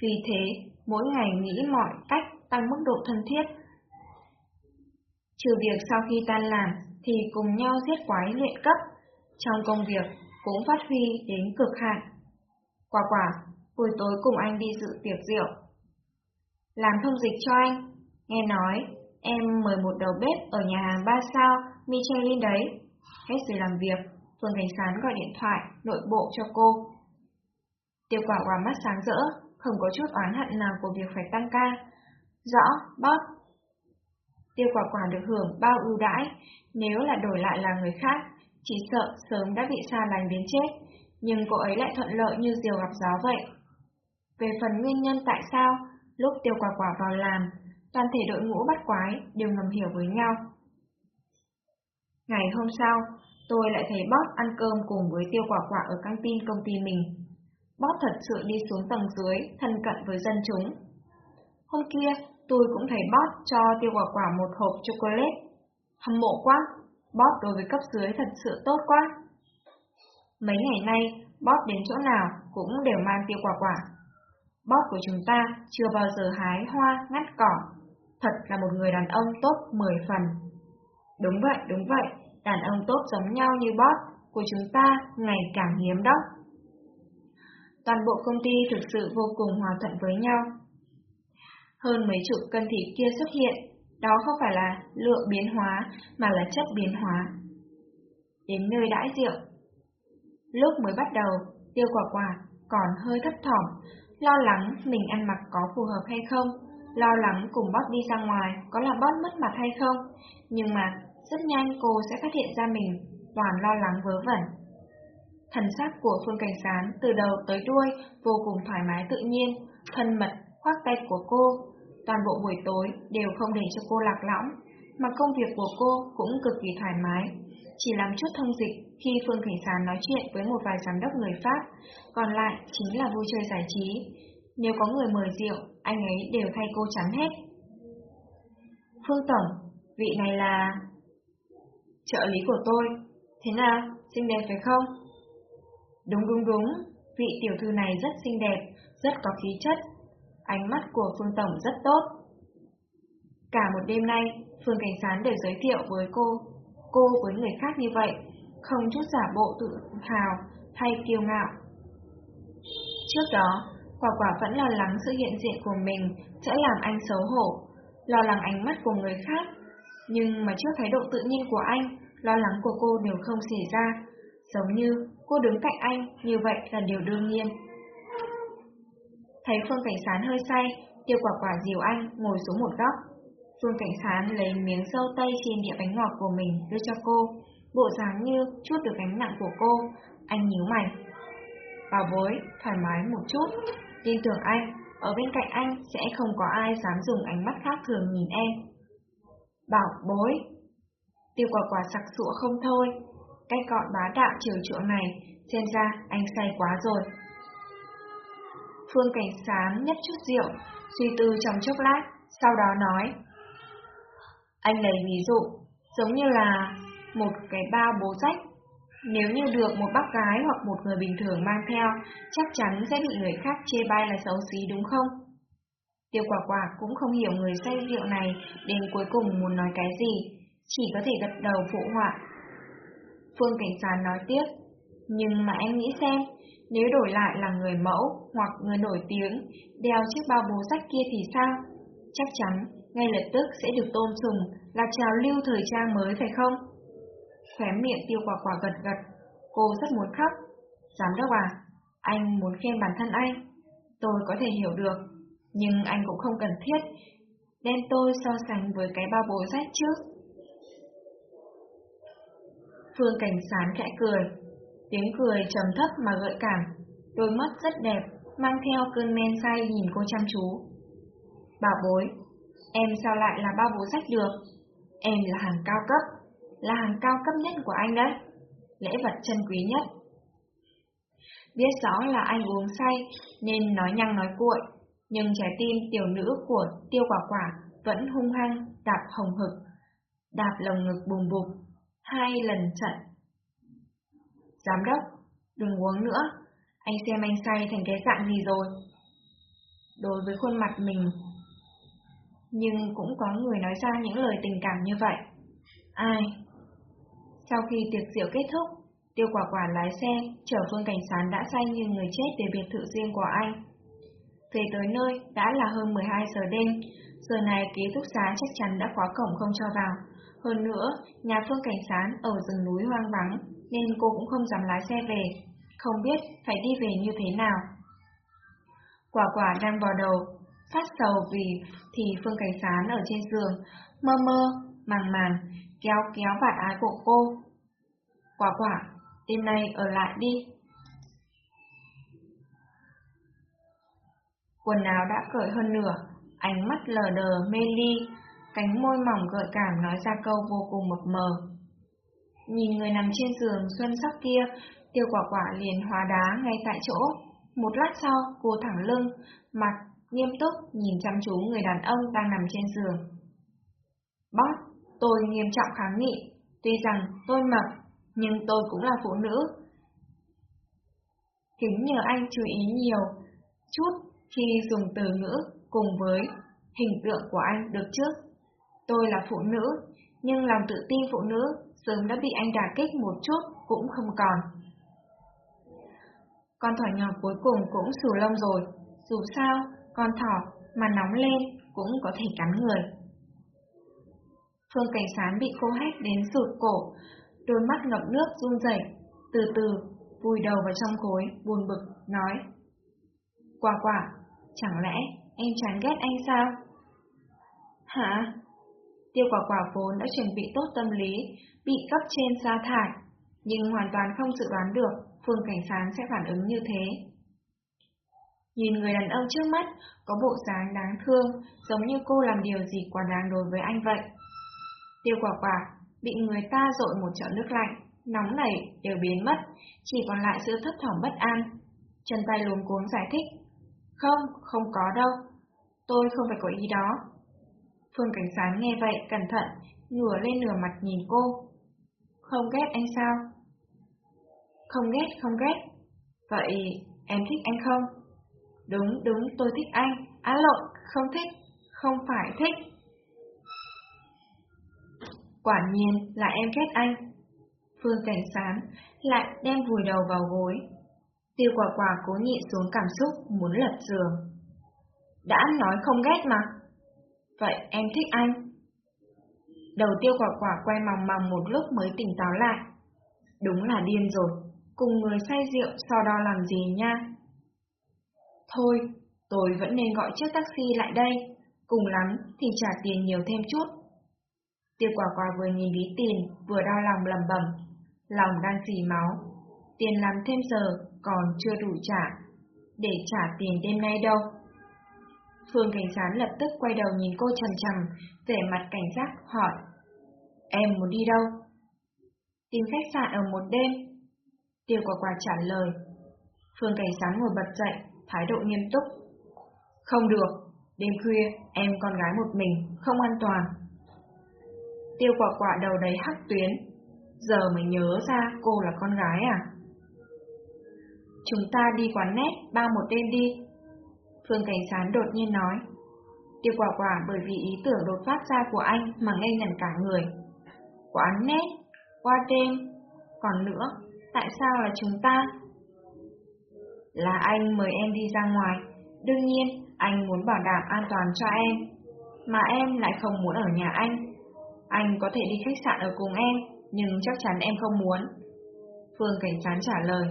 Vì thế, mỗi ngày nghĩ mọi cách tăng mức độ thân thiết, Trừ việc sau khi tan làm thì cùng nhau giết quái luyện cấp, trong công việc cũng phát huy đến cực hạn. Quả quả, buổi tối cùng anh đi dự tiệc rượu. Làm thông dịch cho anh, nghe nói em mời một đầu bếp ở nhà hàng ba sao Michelin đấy. Hết giờ làm việc, Phương Cảnh Sán gọi điện thoại nội bộ cho cô. Tiêu quả quả mắt sáng rỡ, không có chút oán hận nào của việc phải tăng ca. Rõ, bóp. tiêu quả quả được hưởng bao ưu đãi, nếu là đổi lại là người khác, chỉ sợ sớm đã bị xa lành đến chết, nhưng cô ấy lại thuận lợi như diều gặp gió vậy. Về phần nguyên nhân tại sao, lúc tiêu quả quả vào làm, toàn thể đội ngũ bắt quái đều ngầm hiểu với nhau. Ngày hôm sau, tôi lại thấy Bob ăn cơm cùng với tiêu quả quả ở căng tin công ty mình. Bob thật sự đi xuống tầng dưới, thân cận với dân chúng. Hôm kia, Tôi cũng thấy Bob cho tiêu quả quả một hộp chocolate. Hâm mộ quá, Bob đối với cấp dưới thật sự tốt quá. Mấy ngày nay, Bob đến chỗ nào cũng đều mang tiêu quả quả. Bob của chúng ta chưa bao giờ hái hoa, ngắt cỏ. Thật là một người đàn ông tốt 10 phần. Đúng vậy, đúng vậy, đàn ông tốt giống nhau như boss của chúng ta ngày càng hiếm đó. Toàn bộ công ty thực sự vô cùng hòa thuận với nhau. Hơn mấy chục cân thịt kia xuất hiện, đó không phải là lượng biến hóa mà là chất biến hóa. Đến nơi đãi rượu. Lúc mới bắt đầu, tiêu quả quả còn hơi thấp thỏm, lo lắng mình ăn mặc có phù hợp hay không, lo lắng cùng bót đi ra ngoài có làm bót mất mặt hay không, nhưng mà rất nhanh cô sẽ phát hiện ra mình toàn lo lắng vớ vẩn. Thần sắc của Phương Cảnh Sán từ đầu tới đuôi vô cùng thoải mái tự nhiên, thân mật, khoác tay của cô. Toàn bộ buổi tối đều không để cho cô lạc lõng, mà công việc của cô cũng cực kỳ thoải mái. Chỉ làm chút thông dịch khi Phương Cảnh Sán nói chuyện với một vài giám đốc người Pháp, còn lại chính là vui chơi giải trí. Nếu có người mời rượu, anh ấy đều thay cô chắn hết. Phương Tổng, vị này là... Trợ lý của tôi, thế nào, xinh đẹp phải không? Đúng đúng đúng, vị tiểu thư này rất xinh đẹp, rất có khí chất. Ánh mắt của Phương Tổng rất tốt. Cả một đêm nay, Phương Cảnh Sán đều giới thiệu với cô, cô với người khác như vậy, không chút giả bộ tự hào hay kiêu ngạo. Trước đó, Quả quả vẫn lo lắng sự hiện diện của mình sẽ làm anh xấu hổ, lo lắng ánh mắt của người khác. Nhưng mà trước thái độ tự nhiên của anh, lo lắng của cô đều không xảy ra, giống như cô đứng cạnh anh như vậy là điều đương nhiên. Thấy Phương Cảnh Sán hơi say, tiêu quả quả dìu anh ngồi xuống một góc. Phương Cảnh Sán lấy miếng dâu tây trên địa bánh ngọt của mình đưa cho cô, bộ dáng như chút được gánh nặng của cô. Anh nhíu mày. Bảo bối, thoải mái một chút, tin tưởng anh, ở bên cạnh anh sẽ không có ai dám dùng ánh mắt khác thường nhìn em. Bảo bối, tiêu quả quả sặc sụa không thôi, cách gọi bá đạo chiều chuộng này, xem ra anh say quá rồi. Phương Cảnh sáng nhấp chút rượu, suy tư trong chốc lát, sau đó nói. Anh lấy ví dụ, giống như là một cái bao bố rách. Nếu như được một bác gái hoặc một người bình thường mang theo, chắc chắn sẽ bị người khác chê bai là xấu xí đúng không? Tiêu quả quả cũng không hiểu người say rượu này đến cuối cùng muốn nói cái gì, chỉ có thể gật đầu phụ họa. Phương Cảnh Sán nói tiếp, nhưng mà em nghĩ xem, nếu đổi lại là người mẫu hoặc người nổi tiếng đeo chiếc bao bố rách kia thì sao? Chắc chắn, ngay lập tức sẽ được tôn sùng là trào lưu thời trang mới phải không? Khóe miệng tiêu quả quả gật gật, cô rất muốn khóc. Giám đốc à, anh muốn khen bản thân anh. Tôi có thể hiểu được, nhưng anh cũng không cần thiết đem tôi so sánh với cái bao bố rách trước. Phương Cảnh Sán khẽ cười, tiếng cười trầm thấp mà gợi cảm, đôi mắt rất đẹp, mang theo cơn men say nhìn cô chăm chú. Bảo bối, em sao lại là bao bố rách được? Em là hàng cao cấp, là hàng cao cấp nhất của anh đấy, lễ vật chân quý nhất. Biết rõ là anh uống say nên nói nhăng nói cuội, nhưng trái tim tiểu nữ của tiêu quả quả vẫn hung hăng đạp hồng hực, đạp lồng ngực bùng bục, hai lần trận. Giám đốc, đừng uống nữa, anh xem anh say thành cái dạng gì rồi. Đối với khuôn mặt mình, nhưng cũng có người nói ra những lời tình cảm như vậy. Ai? Sau khi tiệc rượu kết thúc, tiêu quả quả lái xe, chở Phương Cảnh Sán đã say như người chết về biệt thự riêng của anh. Về tới nơi đã là hơn 12 giờ đêm, giờ này ký túc xá chắc chắn đã khóa cổng không cho vào. Hơn nữa, nhà Phương Cảnh Sán ở rừng núi hoang vắng, nên cô cũng không dám lái xe về, không biết phải đi về như thế nào. Quả quả đang vào đầu, phát sầu vì thì Phương Cảnh Sán ở trên giường, mơ mơ, màng màng, kéo kéo vạt ái của cô. Quả quả, đêm nay ở lại đi. Quần áo đã cởi hơn nửa, ánh mắt lờ đờ mê ly, cánh môi mỏng gợi cảm nói ra câu vô cùng mập mờ. Nhìn người nằm trên giường xuân sắc kia, tiêu quả quả liền hóa đá ngay tại chỗ. Một lát sau, cô thẳng lưng, mặt nghiêm túc nhìn chăm chú người đàn ông đang nằm trên giường. Boss, tôi nghiêm trọng kháng nghị, Tuy rằng tôi mập, nhưng tôi cũng là phụ nữ. Kính nhờ anh chú ý nhiều chút khi dùng từ ngữ cùng với hình tượng của anh được trước. Tôi là phụ nữ, nhưng lòng tự tin phụ nữ sớm đã bị anh đả kích một chút cũng không còn. Con thỏ nhỏ cuối cùng cũng xù lông rồi, dù sao, con thỏ mà nóng lên cũng có thể cắn người. Phương Cảnh Sán bị cô hét đến sụt cổ, đôi mắt ngập nước run rẩy, từ từ vùi đầu vào trong gối, buồn bực, nói. Quả quả, chẳng lẽ em chán ghét anh sao? Hả? Tiêu quả quả vốn đã chuẩn bị tốt tâm lý, bị cấp trên sa thải, nhưng hoàn toàn không dự đoán được Phương Cảnh Sán sẽ phản ứng như thế. Nhìn người đàn ông trước mắt, có bộ dáng đáng thương, giống như cô làm điều gì quá đáng đối với anh vậy. Tiêu quả quả, bị người ta dội một chậu nước lạnh, nóng nảy, đều biến mất, chỉ còn lại sự thấp thỏm bất an. Chân tay luống cuống giải thích. Không, không có đâu. Tôi không phải có ý đó. Phương Cảnh Sán nghe vậy, cẩn thận, ngửa lên nửa mặt nhìn cô. Không ghét anh sao? Không ghét, không ghét. Vậy em thích anh không? Đúng, đúng, tôi thích anh. Á lộn, không thích, không phải thích. Quả nhiên là em ghét anh. Phương Cảnh Sán lại đem vùi đầu vào gối. Tiêu quả quả cố nhịn xuống cảm xúc muốn lật giường. Đã nói không ghét mà. Vậy em thích anh. Đầu tiêu quả quả quay mòng mòng một lúc mới tỉnh táo lại. Đúng là điên rồi, cùng người say rượu so đo làm gì nha. Thôi, tôi vẫn nên gọi chiếc taxi lại đây, cùng lắm thì trả tiền nhiều thêm chút. Tiêu quả quả vừa nhìn ví tiền, vừa đau lòng lầm bầm, lòng đang dì máu. Tiền làm thêm giờ còn chưa đủ trả, để trả tiền đêm nay đâu. Phương Cảnh Sán lập tức quay đầu nhìn cô chầm chầm, vẻ mặt cảnh giác hỏi. Em muốn đi đâu? Tìm khách sạn ở một đêm. Tiêu quả quả trả lời. Phương Cảnh Sán ngồi bật dậy, thái độ nghiêm túc. Không được, đêm khuya em con gái một mình, không an toàn. Tiêu quả quả đầu đầy hắc tuyến, giờ mới nhớ ra cô là con gái à? Chúng ta đi quán nét ba một đêm đi. Phương Cảnh Sán đột nhiên nói. Tiêu quả quả bởi vì ý tưởng đột phát ra của anh mà ngây ngẩn cả người. Quán nét, qua đêm, còn nữa, tại sao là chúng ta? Là anh mời em đi ra ngoài, đương nhiên anh muốn bảo đảm an toàn cho em, mà em lại không muốn ở nhà anh. Anh có thể đi khách sạn ở cùng em, nhưng chắc chắn em không muốn. Phương Cảnh Sán trả lời,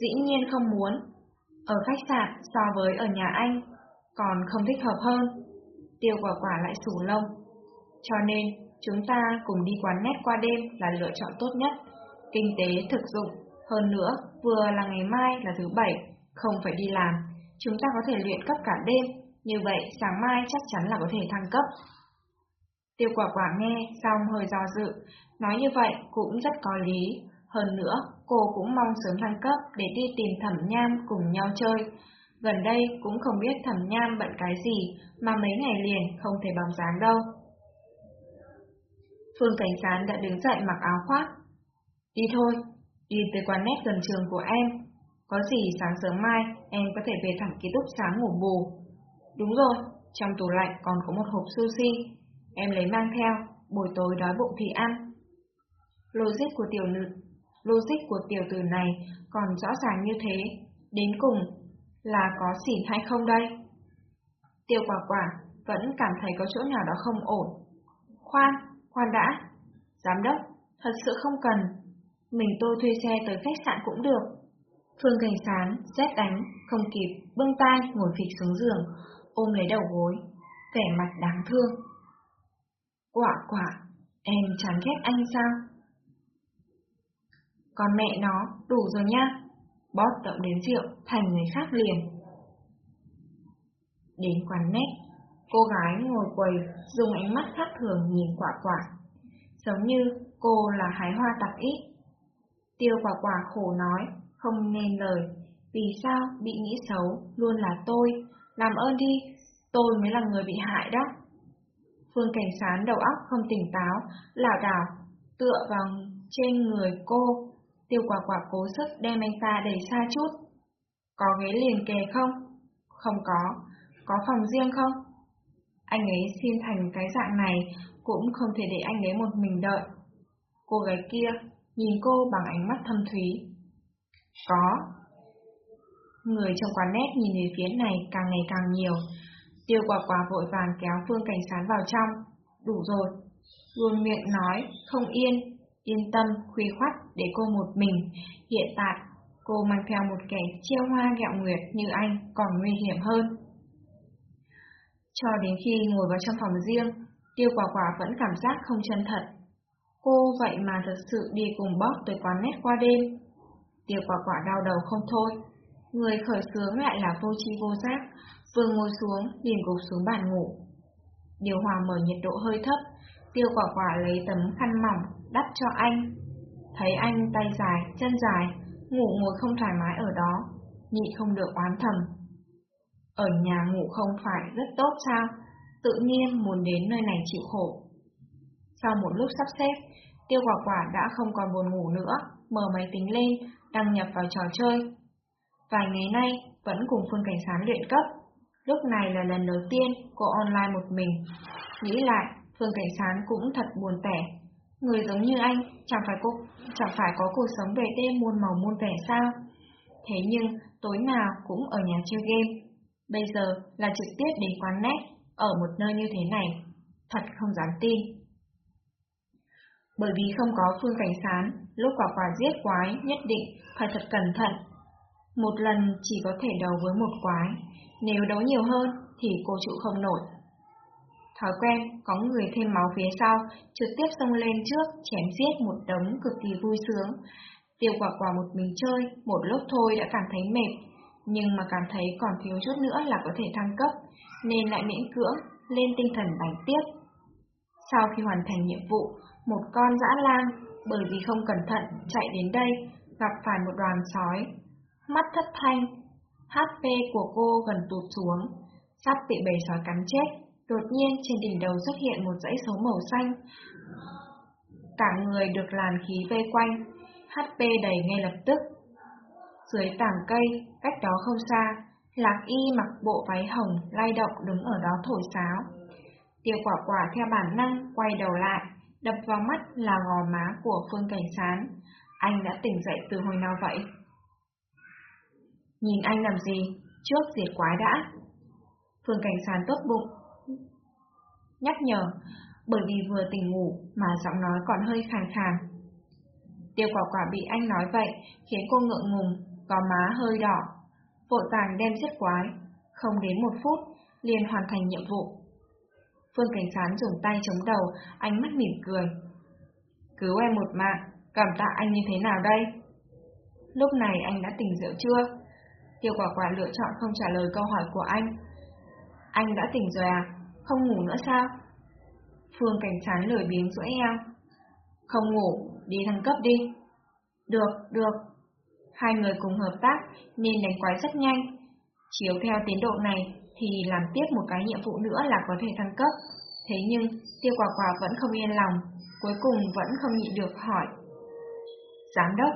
dĩ nhiên không muốn. Ở khách sạn so với ở nhà anh, còn không thích hợp hơn. Tiêu quả quả lại sủ lông. Cho nên, chúng ta cùng đi quán nét qua đêm là lựa chọn tốt nhất. Kinh tế thực dụng, hơn nữa, vừa là ngày mai là thứ bảy, không phải đi làm. Chúng ta có thể luyện cấp cả đêm, như vậy sáng mai chắc chắn là có thể thăng cấp. Tiêu quả quả nghe xong hơi do dự, nói như vậy cũng rất có lý. Hơn nữa, cô cũng mong sớm thăng cấp để đi tìm thẩm nham cùng nhau chơi. Gần đây cũng không biết thẩm nham bận cái gì mà mấy ngày liền không thể bóng dáng đâu. Phương Cảnh Sán đã đứng dậy mặc áo khoác. Đi thôi, đi tới quán nét gần trường của em. Có gì sáng sớm mai em có thể về thẳng ký túc sáng ngủ bù. Đúng rồi, trong tủ lạnh còn có một hộp sushi, em lấy mang theo, buổi tối đói bụng thì ăn. Logic của tiểu nữ, logic của tiểu tử này còn rõ ràng như thế, đến cùng là có xỉn hay không đây? Tiêu quả quả vẫn cảm thấy có chỗ nào đó không ổn. Khoan, khoan đã. Giám đốc, thật sự không cần. Mình tôi thuê xe tới khách sạn cũng được. Phương Cảnh Sán, rét đánh, không kịp, bưng tay, ngồi phịch xuống giường, ôm lấy đầu gối, vẻ mặt đáng thương. Quả quả, em chán ghét anh sao? Còn mẹ nó, đủ rồi nha. Bót động đến rượu, thành người khác liền. Đến quán nét, cô gái ngồi quầy, dùng ánh mắt khác thường nhìn quả quả. Giống như cô là hái hoa tạp ít. Tiêu quả quả khổ nói, không nên lời. Vì sao bị nghĩ xấu luôn là tôi? Làm ơn đi, tôi mới là người bị hại đó. Phương Cảnh Sán đầu óc không tỉnh táo, lảo đảo, Tựa vào trên người cô, tiêu quả quả cố sức đem anh ta đẩy xa chút. Có ghế liền kề không? Không có. Có phòng riêng không? Anh ấy xin thành cái dạng này, cũng không thể để anh ấy một mình đợi. Cô gái kia nhìn cô bằng ánh mắt thâm thúy. Có. Người trong quán nét nhìn về phía này càng ngày càng nhiều. Tiêu quả quả vội vàng kéo Phương Cảnh Sán vào trong. Đủ rồi. Vương miệng nói, không yên, yên tâm, khuy khoắt để cô một mình. Hiện tại, cô mang theo một kẻ chiêu hoa gẹo nguyệt như anh còn nguy hiểm hơn. Cho đến khi ngồi vào trong phòng riêng, tiêu quả quả vẫn cảm giác không chân thật. Cô vậy mà thật sự đi cùng bóp tới quán nét qua đêm. Tiêu quả quả đau đầu không thôi. Người khởi sướng lại là vô chi vô giác, vừa ngồi xuống liền gục xuống bàn ngủ. Điều hòa mở nhiệt độ hơi thấp, tiêu quả quả lấy tấm khăn mỏng đắp cho anh. Thấy anh tay dài, chân dài, ngủ ngồi không thoải mái ở đó, nhị không được oán thầm. Ở nhà ngủ không phải rất tốt sao? Tự nhiên muốn đến nơi này chịu khổ. Sau một lúc sắp xếp, tiêu quả quả đã không còn buồn ngủ nữa, mở máy tính lên, đăng nhập vào trò chơi. Vài ngày nay, vẫn cùng Phương Cảnh Sán luyện cấp. Lúc này là lần đầu tiên cô online một mình. Nghĩ lại, Phương Cảnh Sán cũng thật buồn tẻ. Người giống như anh, chẳng phải cô, chẳng phải có cuộc sống về đêm muôn màu muôn vẻ sao? Thế nhưng, tối nào cũng ở nhà chơi game. Bây giờ là trực tiếp đến quán nét, ở một nơi như thế này. Thật không dám tin. Bởi vì không có phương cảnh sán, lúc quả quả giết quái nhất định phải thật cẩn thận. Một lần chỉ có thể đầu với một quái, nếu đấu nhiều hơn thì cô chịu không nổi. Thói quen có người thêm máu phía sau, trực tiếp xông lên trước chém giết một đống cực kỳ vui sướng. Tiêu quả quả một mình chơi, một lúc thôi đã cảm thấy mệt, nhưng mà cảm thấy còn thiếu chút nữa là có thể thăng cấp, nên lại miễn cưỡng lên tinh thần đánh tiếp. Sau khi hoàn thành nhiệm vụ, một con dã lang bởi vì không cẩn thận chạy đến đây, gặp phải một đoàn sói. Mắt thất thanh, HP của cô gần tụt xuống, sắp bị bầy sói cắn chết. Đột nhiên trên đỉnh đầu xuất hiện một dãy số màu xanh. Cả người được làn khí vây quanh, HP đầy ngay lập tức, dưới tảng cây, cách đó không xa, Lạc Y mặc bộ váy hồng lay động đứng ở đó thổi sáo. Tiêu quả quả theo bản năng quay đầu lại, đập vào mắt là gò má của Phương Cảnh Sán. Anh đã tỉnh dậy từ hồi nào vậy? Nhìn anh làm gì? Trước diệt quái đã. Phương Cảnh Sán tốt bụng. Nhắc nhở, bởi vì vừa tỉnh ngủ mà giọng nói còn hơi khàn khàn. Tiêu quả quả bị anh nói vậy, khiến cô ngượng ngùng, có má hơi đỏ, vội vàng đem giết quái, không đến một phút, liền hoàn thành nhiệm vụ. Phương Cảnh Sán dùng tay chống đầu, ánh mắt mỉm cười. Cứu em một mạng, cảm tạ anh như thế nào đây? Lúc này anh đã tỉnh rượu chưa? Tiêu quả quả lựa chọn không trả lời câu hỏi của anh. Anh đã tỉnh rồi à? Không ngủ nữa sao? Phương Cảnh Sán lười biếng rũi eo. Không ngủ, đi thăng cấp đi. Được, được, Hai người cùng hợp tác nên đánh quái rất nhanh. Chiếu theo tiến độ này thì làm tiếp một cái nhiệm vụ nữa là có thể thăng cấp. Thế nhưng tiêu quả quả vẫn không yên lòng, cuối cùng vẫn không nhịn được hỏi. Giám đốc,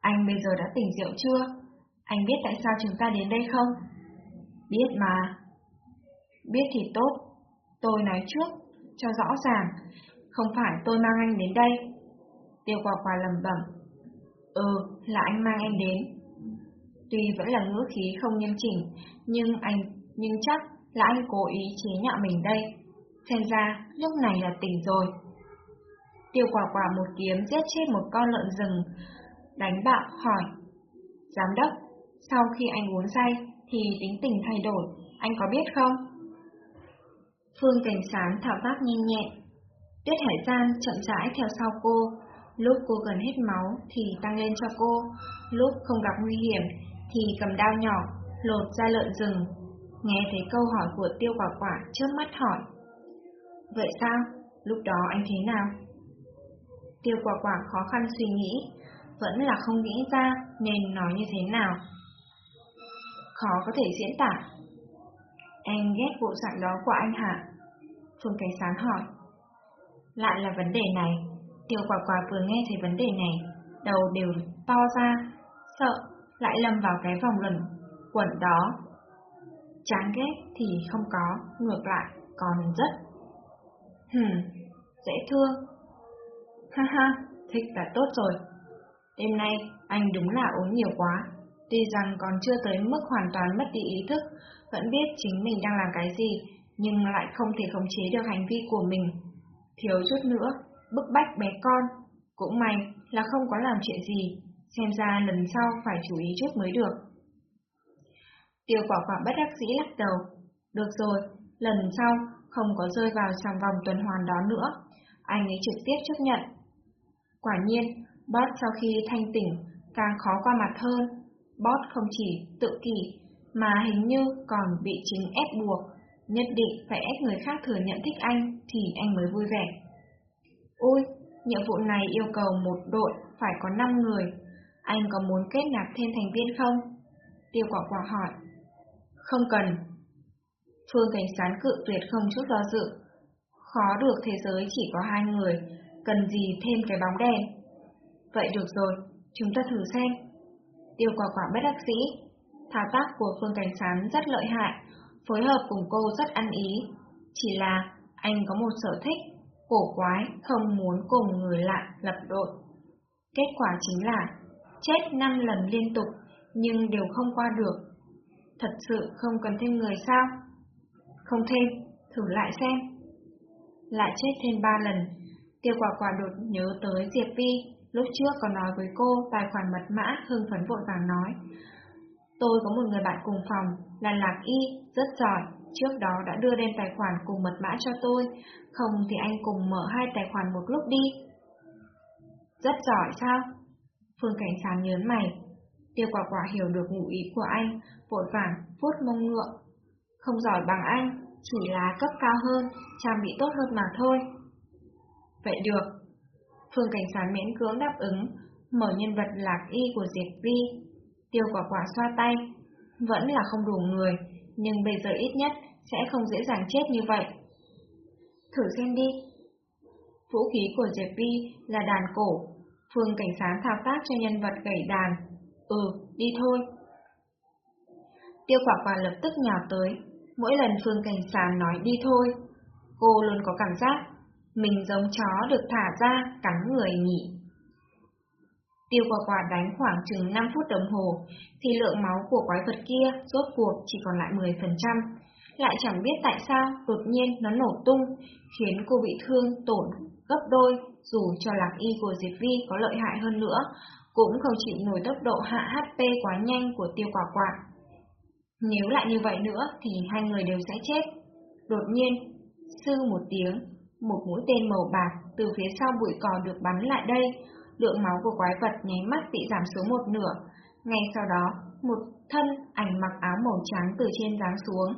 anh bây giờ đã tỉnh rượu chưa? Anh biết tại sao chúng ta đến đây không? Biết mà. Biết thì tốt. Tôi nói trước, cho rõ ràng. Không phải tôi mang anh đến đây. Tiêu quả quả lầm bẩm, Ừ, là anh mang em đến. Tuy vẫn là ngữ khí không nghiêm chỉnh, nhưng anh, nhưng chắc là anh cố ý chế nhạo mình đây. Xem ra, lúc này là tỉnh rồi. Tiêu quả quả một kiếm giết chết một con lợn rừng, đánh bạo hỏi. Giám đốc, sau khi anh uống say thì tính tình thay đổi, anh có biết không? Phương cảnh sán thảo tác nhanh nhẹ. Tuyết hải gian chậm rãi theo sau cô, Lúc cô gần hết máu thì tăng lên cho cô, lúc không gặp nguy hiểm thì cầm đao nhỏ, lột ra lợn rừng. Nghe thấy câu hỏi của tiêu quả quả trước mắt hỏi. Vậy sao? Lúc đó anh thế nào? Tiêu quả quả khó khăn suy nghĩ, vẫn là không nghĩ ra nên nói như thế nào. Khó có thể diễn tả. Em ghét bộ dạng đó của anh hả? Phương Cảnh Sán hỏi. Lại là vấn đề này, Tiêu quả quả vừa nghe thấy vấn đề này, đầu đều to ra, sợ, lại lâm vào cái vòng luẩn quẩn đó. Chán ghét thì không có, ngược lại, còn rất. Hừm, dễ thương. Ha ha, thích là tốt rồi. Đêm nay, anh đúng là uống nhiều quá. Tuy rằng còn chưa tới mức hoàn toàn mất đi ý thức, vẫn biết chính mình đang làm cái gì, nhưng lại không thể khống chế được hành vi của mình. Thiếu chút nữa, bức bách bé con. Cũng may là không có làm chuyện gì, xem ra lần sau phải chú ý chút mới được. Tiêu quả quả bất đắc dĩ lắc đầu. Được rồi, lần sau không có rơi vào sòng vòng tuần hoàn đó nữa. Anh ấy trực tiếp chấp nhận. Quả nhiên, Boss sau khi thanh tỉnh càng khó qua mặt hơn. Boss không chỉ tự kỷ, mà hình như còn bị chính ép buộc, nhất định phải ép người khác thừa nhận thích anh thì anh mới vui vẻ. Ôi, nhiệm vụ này yêu cầu một đội phải có 5 người, anh có muốn kết nạp thêm thành viên không? Tiêu quả quả hỏi. Không cần. Phương Cảnh Sán cự tuyệt không chút do dự. Khó được thế giới chỉ có hai người, cần gì thêm cái bóng đèn. Vậy được rồi, chúng ta thử xem. Tiêu quả quả bất đắc dĩ. Thao tác của Phương Cảnh Sán rất lợi hại, phối hợp cùng cô rất ăn ý. Chỉ là anh có một sở thích, cổ quái không muốn cùng người lạ lập đội. Kết quả chính là chết 5 lần liên tục nhưng đều không qua được. Thật sự không cần thêm người sao? Không thêm, thử lại xem. Lại chết thêm 3 lần, tiêu quả quả đột nhớ tới Diệp Vi, lúc trước có nói với cô tài khoản mật mã hưng phấn vội vàng nói. Tôi có một người bạn cùng phòng là Lạc Y, rất giỏi, trước đó đã đưa đem tài khoản cùng mật mã cho tôi, không thì anh cùng mở hai tài khoản một lúc đi. Rất giỏi sao? Phương Cảnh Sán nhớn mày. Tiêu quả quả hiểu được ngụ ý của anh, vội vàng, vuốt mông ngựa. Không giỏi bằng anh, chỉ là cấp cao hơn, trang bị tốt hơn mà thôi. Vậy được. Phương Cảnh Sán miễn cưỡng đáp ứng, mở nhân vật lạc y của Diệp Vi. Tiêu quả quả xoa tay. Vẫn là không đủ người, nhưng bây giờ ít nhất sẽ không dễ dàng chết như vậy. Thử xem đi. Vũ khí của Diệp Vi là đàn cổ, Phương cảnh sáng thao tác cho nhân vật gãy đàn. Ừ, đi thôi. Tiêu quả quả lập tức nhào tới. Mỗi lần Phương cảnh sán nói đi thôi, cô luôn có cảm giác mình giống chó được thả ra cắn người nhỉ. Tiêu quả quả đánh khoảng chừng 5 phút đồng hồ, thì lượng máu của quái vật kia rốt cuộc chỉ còn lại 10%. Lại chẳng biết tại sao đột nhiên nó nổ tung, khiến cô bị thương tổn gấp đôi, dù cho lạc y của Diệp Vi có lợi hại hơn nữa, cũng không chịu nổi tốc độ hạ HP quá nhanh của tiêu quả quả. Nếu lại như vậy nữa thì hai người đều sẽ chết. Đột nhiên, sư một tiếng, một mũi tên màu bạc từ phía sau bụi cỏ được bắn lại đây, lượng máu của quái vật nháy mắt bị giảm xuống một nửa. Ngay sau đó, một thân ảnh mặc áo màu trắng từ trên giáng xuống,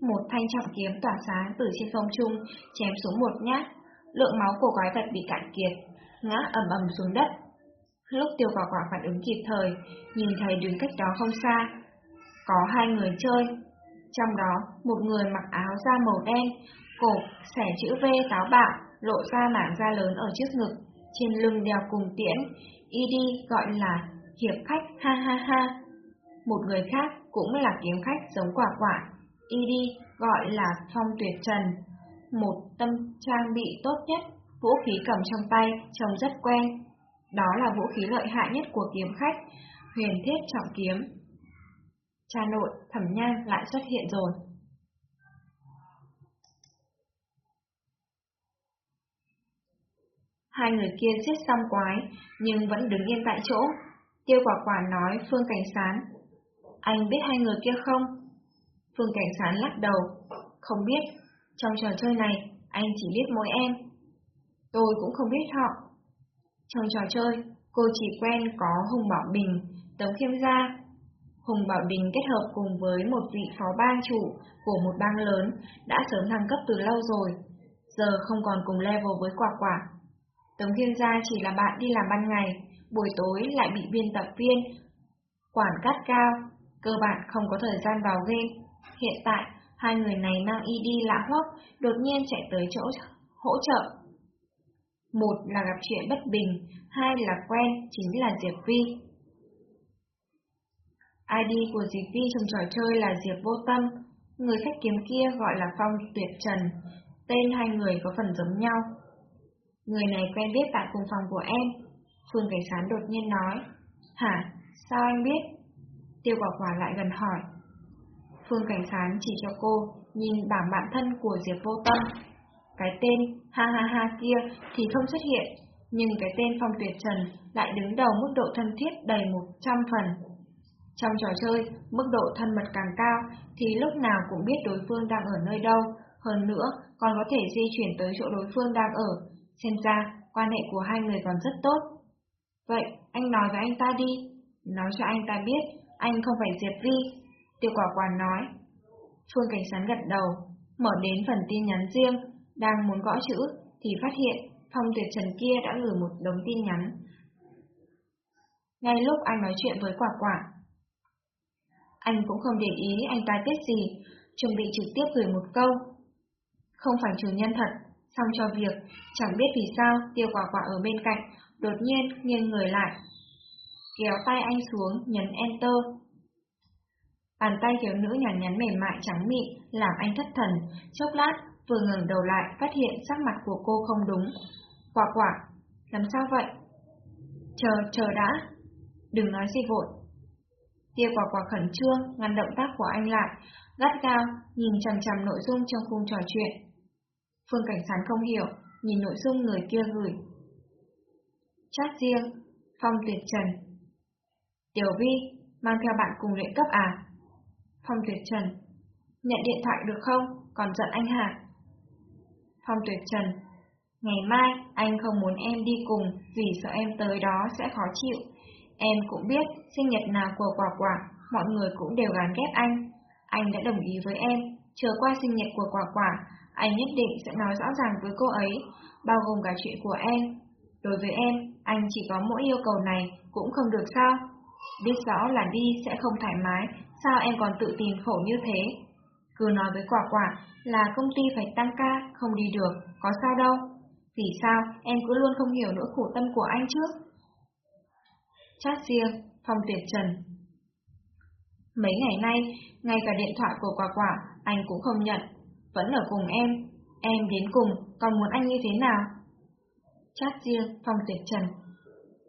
một thanh trọng kiếm tỏa sáng từ trên không trung chém xuống một nhát, lượng máu của quái vật bị cạn kiệt, ngã ầm ầm xuống đất. Lúc tiêu quả quả phản ứng kịp thời, nhìn thấy đứng cách đó không xa, có hai người chơi. Trong đó, một người mặc áo da màu đen, cổ xẻ chữ V táo bạo, lộ ra mảng da lớn ở trước ngực, trên lưng đeo cùng tiễn, y đi gọi là hiệp khách ha ha ha. Một người khác cũng là kiếm khách giống quả quả, y đi gọi là phong tuyệt trần, một tâm trang bị tốt nhất, vũ khí cầm trong tay trông rất quen. Đó là vũ khí lợi hại nhất của kiếm khách, huyền thiết trọng kiếm. Cha nội, thẩm nhan lại xuất hiện rồi. Hai người kia giết xong quái, nhưng vẫn đứng yên tại chỗ. Tiêu quả quả nói Phương Cảnh Sán. Anh biết hai người kia không? Phương Cảnh Sán lắc đầu. Không biết, trong trò chơi này, anh chỉ biết mỗi em. Tôi cũng không biết họ. Trong trò chơi, cô chỉ quen có Hùng Bảo Bình, Tống Khiêm Gia. Hùng Bảo Bình kết hợp cùng với một vị phó bang chủ của một bang lớn đã sớm thăng cấp từ lâu rồi, giờ không còn cùng level với quả quả. Tống thiên Gia chỉ là bạn đi làm ban ngày, buổi tối lại bị biên tập viên, quản cắt cao, cơ bản không có thời gian vào game. Hiện tại, Hai người này mang y đi lạ hoắc, đột nhiên chạy tới chỗ hỗ trợ. Một là gặp chuyện bất bình, hai là quen, chính là Diệp Vi. ID của Diệp Vi trong trò chơi là Diệp Vô Tâm, người khách kiếm kia gọi là Phong Tuyệt Trần, tên hai người có phần giống nhau. Người này quen biết tại cùng phòng của em. Phương Cảnh Sán đột nhiên nói, Hả, sao anh biết? Tiêu quả quả lại gần hỏi. Phương Cảnh Sán chỉ cho cô, nhìn bảng bạn thân của Diệp Vô Tâm. Cái tên ha ha ha kia thì không xuất hiện, nhưng cái tên Phong Tuyệt Trần lại đứng đầu mức độ thân thiết đầy 100 phần. Trong trò chơi, mức độ thân mật càng cao thì lúc nào cũng biết đối phương đang ở nơi đâu, hơn nữa còn có thể di chuyển tới chỗ đối phương đang ở. Xem ra, quan hệ của hai người còn rất tốt. Vậy, anh nói với anh ta đi. Nói cho anh ta biết, anh không phải Diệp Vi. Tiêu quả quả nói. Phương Cảnh Sán gật đầu, mở đến phần tin nhắn riêng, đang muốn gõ chữ, thì phát hiện Phong Tuyệt Trần kia đã gửi một đống tin nhắn. Ngay lúc anh nói chuyện với quả quả, anh cũng không để ý anh ta viết gì, chuẩn bị trực tiếp gửi một câu. Không phải chủ nhân thật, xong cho việc, chẳng biết vì sao tiêu quả quả ở bên cạnh, đột nhiên nghiêng người lại. Kéo tay anh xuống, nhấn Enter. Bàn tay thiếu nữ nhàn nhắn mềm mại trắng mịn, làm anh thất thần, chốc lát vừa ngẩng đầu lại phát hiện sắc mặt của cô không đúng. Quả quả, làm sao vậy? Chờ, chờ đã. Đừng nói gì vội. Tia quả quả khẩn trương, ngăn động tác của anh lại, gắt gao, nhìn chằm chằm nội dung trong khung trò chuyện. Phương Cảnh Sán không hiểu, nhìn nội dung người kia gửi. Chat riêng, Phong Tuyệt Trần. Tiểu Vi, mang theo bạn cùng luyện cấp à? Phong Tuyệt Trần. Nhận điện thoại được không? Còn giận anh hả? Phong Tuyệt Trần. Ngày mai, anh không muốn em đi cùng vì sợ em tới đó sẽ khó chịu. Em cũng biết, sinh nhật nào của quả quả, mọi người cũng đều gán ghép anh. Anh đã đồng ý với em, chờ qua sinh nhật của quả quả, anh nhất định sẽ nói rõ ràng với cô ấy, bao gồm cả chuyện của em. Đối với em, anh chỉ có mỗi yêu cầu này, cũng không được sao? Biết rõ là đi sẽ không thoải mái, sao em còn tự tìm khổ như thế? Cứ nói với quả quả là công ty phải tăng ca, không đi được, có sao đâu. Vì sao em cứ luôn không hiểu nỗi khổ tâm của anh trước? Chat riêng, phòng Tuyệt Trần Mấy ngày nay, ngay cả điện thoại của quả quả anh cũng không nhận, vẫn ở cùng em. Em đến cùng, còn muốn anh như thế nào? Chat riêng, Phong Tuyệt Trần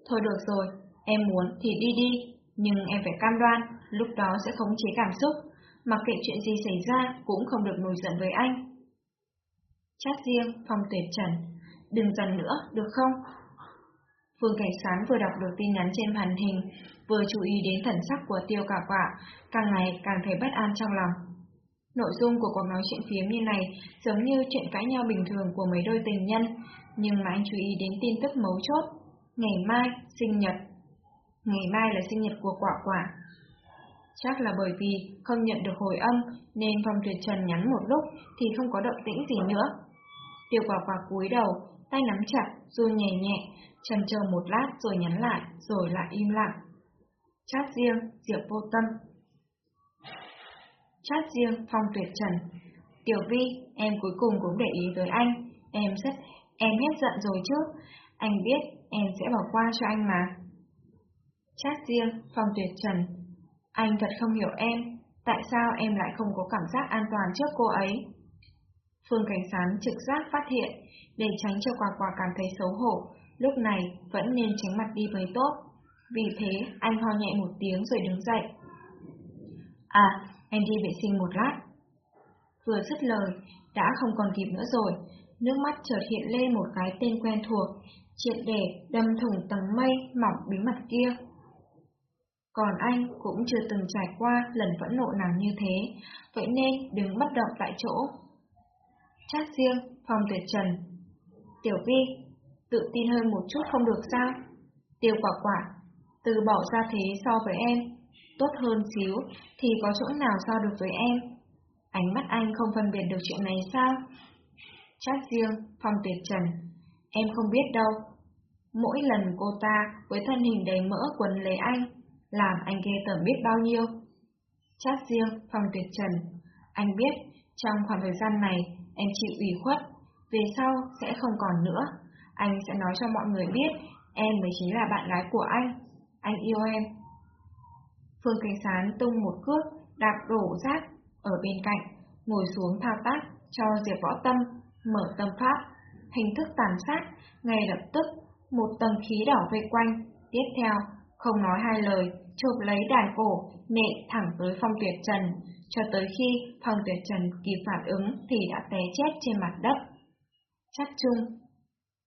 Thôi được rồi, em muốn thì đi đi, nhưng em phải cam đoan, lúc đó sẽ khống chế cảm xúc, mặc kệ chuyện gì xảy ra cũng không được nổi giận với anh. Chat riêng, Phong Tuyệt Trần, đừng giận nữa, được không? Phương Cảnh Sán vừa đọc được tin nhắn trên màn hình, vừa chú ý đến thần sắc của tiêu cả quả, càng ngày càng thấy bất an trong lòng. Nội dung của cuộc nói chuyện phiếm như này giống như chuyện cãi nhau bình thường của mấy đôi tình nhân, nhưng mà anh chú ý đến tin tức mấu chốt. Ngày mai, sinh nhật. Ngày mai là sinh nhật của quả quả. Chắc là bởi vì không nhận được hồi âm nên Phong Tuyệt Trần nhắn một lúc thì không có động tĩnh gì nữa. Tiêu quả quả cúi đầu, tay nắm chặt, run nhẹ nhẹ, chần chờ một lát rồi nhắn lại, rồi lại im lặng. Chat riêng, Diệp vô tâm. Chat riêng, Phong Tuyệt Trần. Tiểu Vi, em cuối cùng cũng để ý tới anh. Em rất, em hết giận rồi chứ. Anh biết, em sẽ bỏ qua cho anh mà. Chát riêng, Phong Tuyệt Trần. Anh thật không hiểu em, tại sao em lại không có cảm giác an toàn trước cô ấy? Phương Cảnh Sán trực giác phát hiện, để tránh cho quả quả cảm thấy xấu hổ, lúc này vẫn nên tránh mặt đi mới tốt. Vì thế, anh ho nhẹ một tiếng rồi đứng dậy. À, em đi vệ sinh một lát. Vừa dứt lời, đã không còn kịp nữa rồi, nước mắt chợt hiện lên một cái tên quen thuộc, triệt để đâm thủng tầng mây mỏng bí mật kia. Còn anh cũng chưa từng trải qua lần phẫn nộ nào như thế, vậy nên đứng bất động tại chỗ. Chat riêng, phòng tuyệt trần. Tiểu Vi, tự tin hơn một chút không được sao? Tiêu quả quả, từ bỏ ra thế so với em, tốt hơn xíu thì có chỗ nào so được với em? Ánh mắt anh không phân biệt được chuyện này sao? Chat riêng, phòng tuyệt trần. Em không biết đâu. Mỗi lần cô ta với thân hình đầy mỡ quấn lấy anh, làm anh ghê tởm biết bao nhiêu. Chat riêng, phòng tuyệt trần. Anh biết, trong khoảng thời gian này, em chịu ủy khuất, về sau sẽ không còn nữa. anh sẽ nói cho mọi người biết em mới chính là bạn gái của anh. Anh yêu em. Phương Cảnh Sán tung một cước, đạp đổ rác ở bên cạnh, ngồi xuống thao tác cho Diệp Võ Tâm mở tâm pháp. Hình thức tàn sát, ngay lập tức, một tầng khí đỏ vây quanh. Tiếp theo, không nói hai lời, chụp lấy đàn cổ, nện thẳng tới Phong Tuyệt Trần, cho tới khi Phong Tuyệt Trần kịp phản ứng thì đã té chết trên mặt đất. Chắc chung.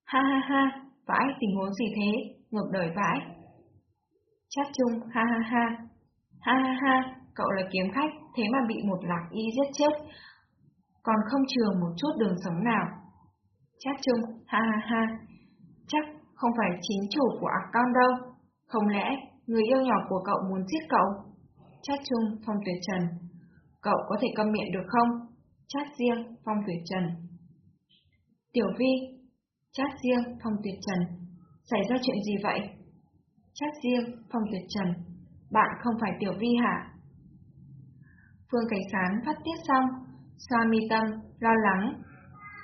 Ha ha ha, vãi tình huống gì thế, ngược đời vãi. Chắc chung, ha ha ha. Ha ha ha, cậu là kiếm khách, thế mà bị một lạc y giết chết, còn không trường một chút đường sống nào. Chắc chung, ha ha ha, chắc không phải chính chủ của ạc con đâu. Không lẽ người yêu nhỏ của cậu muốn giết cậu? Chắc chung, Phong Tuyệt Trần. Cậu có thể câm miệng được không? Chắc riêng, Phong Tuyệt Trần. Tiểu Vi. Chắc riêng, Phong Tuyệt Trần. Xảy ra chuyện gì vậy? Chắc riêng, Phong Tuyệt Trần. Bạn không phải Tiểu Vi hả? Phương Cảnh Sán phát tiết xong, xoa mi tâm, lo lắng.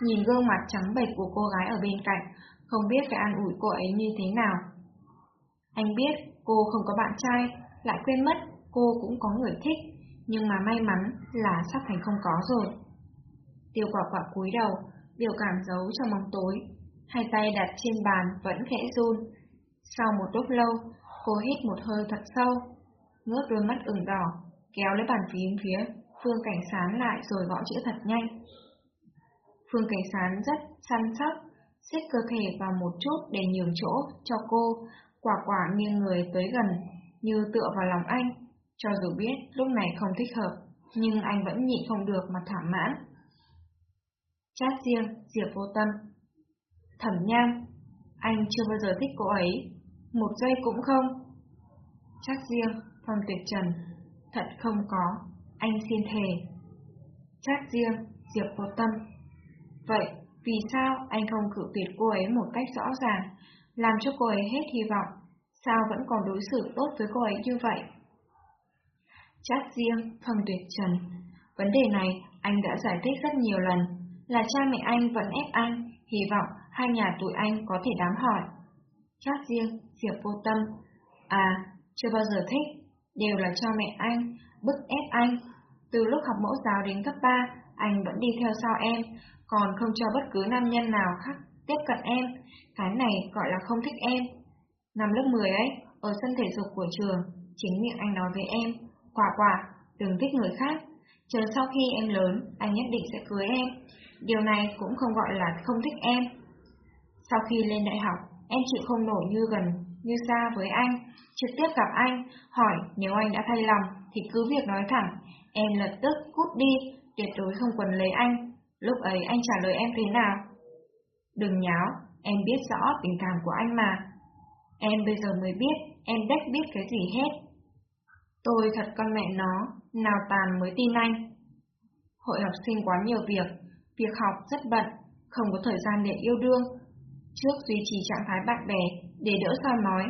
Nhìn gương mặt trắng bệch của cô gái ở bên cạnh, không biết phải an ủi cô ấy như thế nào. Anh biết cô không có bạn trai, lại quên mất cô cũng có người thích, nhưng mà may mắn là sắp thành không có rồi. Tiêu quả quả cúi đầu, biểu cảm giấu trong bóng tối, hai tay đặt trên bàn vẫn khẽ run. Sau một lúc lâu, cô hít một hơi thật sâu, ngước đôi mắt ửng đỏ, kéo lấy bàn phím phía Phương Cảnh Sán lại rồi gõ chữ thật nhanh. Phương Cảnh Sán rất săn sóc, xích cơ thể vào một chút để nhường chỗ cho cô, quả quả nghiêng người tới gần, như tựa vào lòng anh, cho dù biết lúc này không thích hợp, nhưng anh vẫn nhịn không được mà thỏa mãn. Chat riêng, Diệp vô tâm. Thẩm nhang, anh chưa bao giờ thích cô ấy, một giây cũng không. Chắc riêng, Phong Tuyệt Trần, thật không có, anh xin thề. Chắc riêng, Diệp vô tâm. Vậy, vì sao anh không cự tuyệt cô ấy một cách rõ ràng, làm cho cô ấy hết hy vọng, sao vẫn còn đối xử tốt với cô ấy như vậy? Chắc riêng, Phong Tuyệt Trần, vấn đề này anh đã giải thích rất nhiều lần, là cha mẹ anh vẫn ép anh, hy vọng hai nhà tụi anh có thể đám hỏi. Chắc riêng, Diệp vô tâm, à, chưa bao giờ thích, đều là cho mẹ anh, bức ép anh. Từ lúc học mẫu giáo đến cấp 3, anh vẫn đi theo sau em, còn không cho bất cứ nam nhân nào khác tiếp cận em. Cái này gọi là không thích em. Năm lớp 10 ấy, ở sân thể dục của trường, chính miệng anh nói với em, quả quả, đừng thích người khác. Chờ sau khi em lớn, anh nhất định sẽ cưới em. Điều này cũng không gọi là không thích em. Sau khi lên đại học, em chịu không nổi như gần, như xa với anh, trực tiếp gặp anh, hỏi nếu anh đã thay lòng thì cứ việc nói thẳng, em lập tức cút đi, tuyệt đối không quần lấy anh. Lúc ấy anh trả lời em thế nào? Đừng nháo, em biết rõ tình cảm của anh mà. Em bây giờ mới biết, em đếch biết cái gì hết. Tôi thật con mẹ nó, nào tàn mới tin anh. Hội học sinh quá nhiều việc, việc học rất bận, không có thời gian để yêu đương. Trước duy trì trạng thái bạn bè để đỡ soi mói,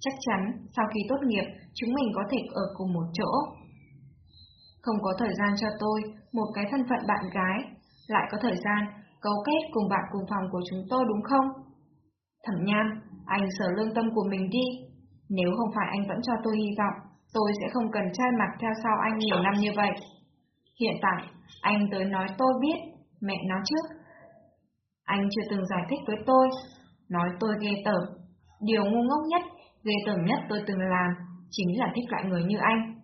chắc chắn sau khi tốt nghiệp chúng mình có thể ở cùng một chỗ. Không có thời gian cho tôi, một cái thân phận bạn gái, lại có thời gian cấu kết cùng bạn cùng phòng của chúng tôi đúng không? Thẩm nham anh sở lương tâm của mình đi. Nếu không phải anh vẫn cho tôi hy vọng, tôi sẽ không cần trai mặt theo sau anh nhiều năm như vậy. Hiện tại, anh tới nói tôi biết, mẹ nói trước. Anh chưa từng giải thích với tôi, nói tôi ghê tởm. Điều ngu ngốc nhất, ghê tởm nhất tôi từng làm, chính là thích loại người như anh.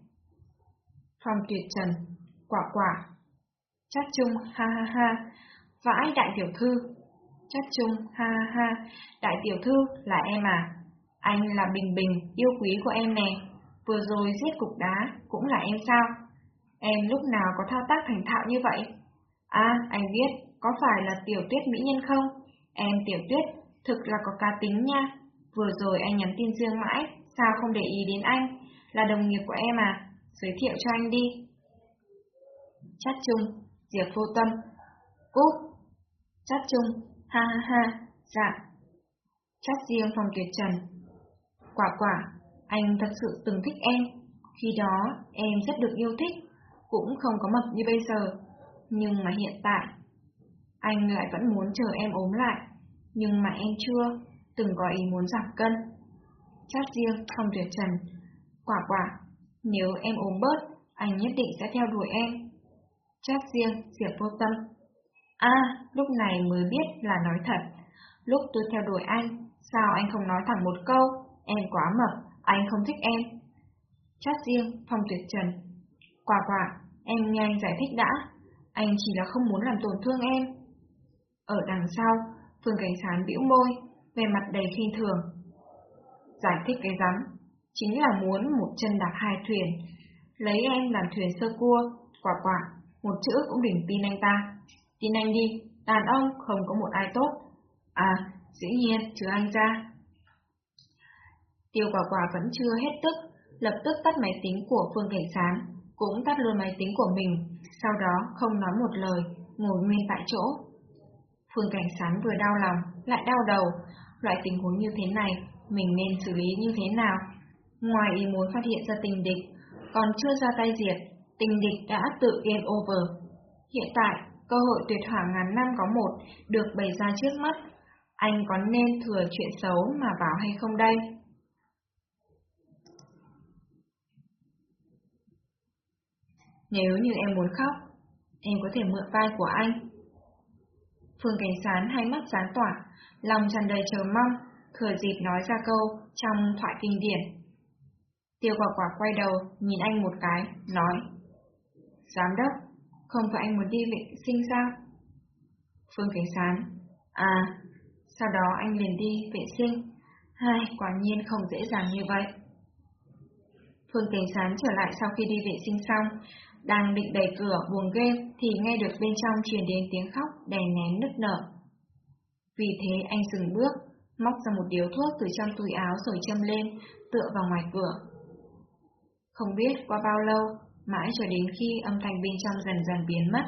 Phong tuyệt trần, quả quả. Chắc chung, ha ha ha, vãi đại tiểu thư. Chắc chung, ha ha ha, đại tiểu thư là em à? Anh là Bình Bình, yêu quý của em nè. Vừa rồi giết cục đá, cũng là em sao? Em lúc nào có thao tác thành thạo như vậy? À, anh biết, có phải là tiểu tuyết mỹ nhân không? Em tiểu tuyết, thực là có cá tính nha. Vừa rồi anh nhắn tin riêng mãi, sao không để ý đến anh? Là đồng nghiệp của em à? Giới thiệu cho anh đi. Chát chung, Diệp vô tâm. Cúc, Chát chung, ha ha ha, dạ. Chát riêng phòng tuyệt trần. Quả quả, anh thật sự từng thích em. Khi đó, em rất được yêu thích, cũng không có mập như bây giờ. Nhưng mà hiện tại, anh lại vẫn muốn chờ em ốm lại. nhưng mà em chưa, từng có ý muốn giảm cân. Chát riêng không tuyệt trần. Quả quả, nếu em ốm bớt, anh nhất định sẽ theo đuổi em. Chát riêng, diệp vô tâm. À, lúc này mới biết là nói thật. Lúc tôi theo đuổi anh, sao anh không nói thẳng một câu, em quá mập, anh không thích em. Chát riêng, phong tuyệt trần. Quả quả, em nghe anh giải thích đã, anh chỉ là không muốn làm tổn thương em. Ở đằng sau, Phương Cảnh Sán bĩu môi, về mặt đầy khinh thường. Giải thích cái rắm, chính là muốn một chân đạp hai thuyền, lấy em làm thuyền sơ cua, quả quả, một chữ cũng đừng tin anh ta. Tin anh đi, đàn ông không có một ai tốt. À, dĩ nhiên, chứ anh ra. Tiêu quả quả vẫn chưa hết tức, lập tức tắt máy tính của Phương Cảnh Sán, cũng tắt luôn máy tính của mình, sau đó không nói một lời, ngồi nguyên tại chỗ. Phương Cảnh Sán vừa đau lòng, lại đau đầu, loại tình huống như thế này, mình nên xử lý như thế nào? Ngoài ý muốn phát hiện ra tình địch, còn chưa ra tay diệt, tình địch đã tự game over. Hiện tại, cơ hội tuyệt hỏa ngàn năm có một, được bày ra trước mắt. Anh có nên thừa chuyện xấu mà bảo hay không đây? Nếu như em muốn khóc, em có thể mượn vai của anh. Phương Cảnh Sán hai mắt sáng tỏa, lòng tràn đầy chờ mong, thừa dịp nói ra câu trong thoại kinh điển. Tiêu quả quả quay đầu, nhìn anh một cái, nói. Giám đốc, không phải anh muốn đi vệ sinh sao? Phương Cảnh Sán, à, sau đó anh liền đi vệ sinh. Hai, quả nhiên không dễ dàng như vậy. Phương Cảnh Sán trở lại sau khi đi vệ sinh xong, đang định đẩy cửa buồng ghê thì nghe được bên trong truyền đến tiếng khóc đè nén nức nở. Vì thế anh dừng bước, móc ra một điếu thuốc từ trong túi áo rồi châm lên, tựa vào ngoài cửa. Không biết qua bao lâu, mãi cho đến khi âm thanh bên trong dần dần biến mất,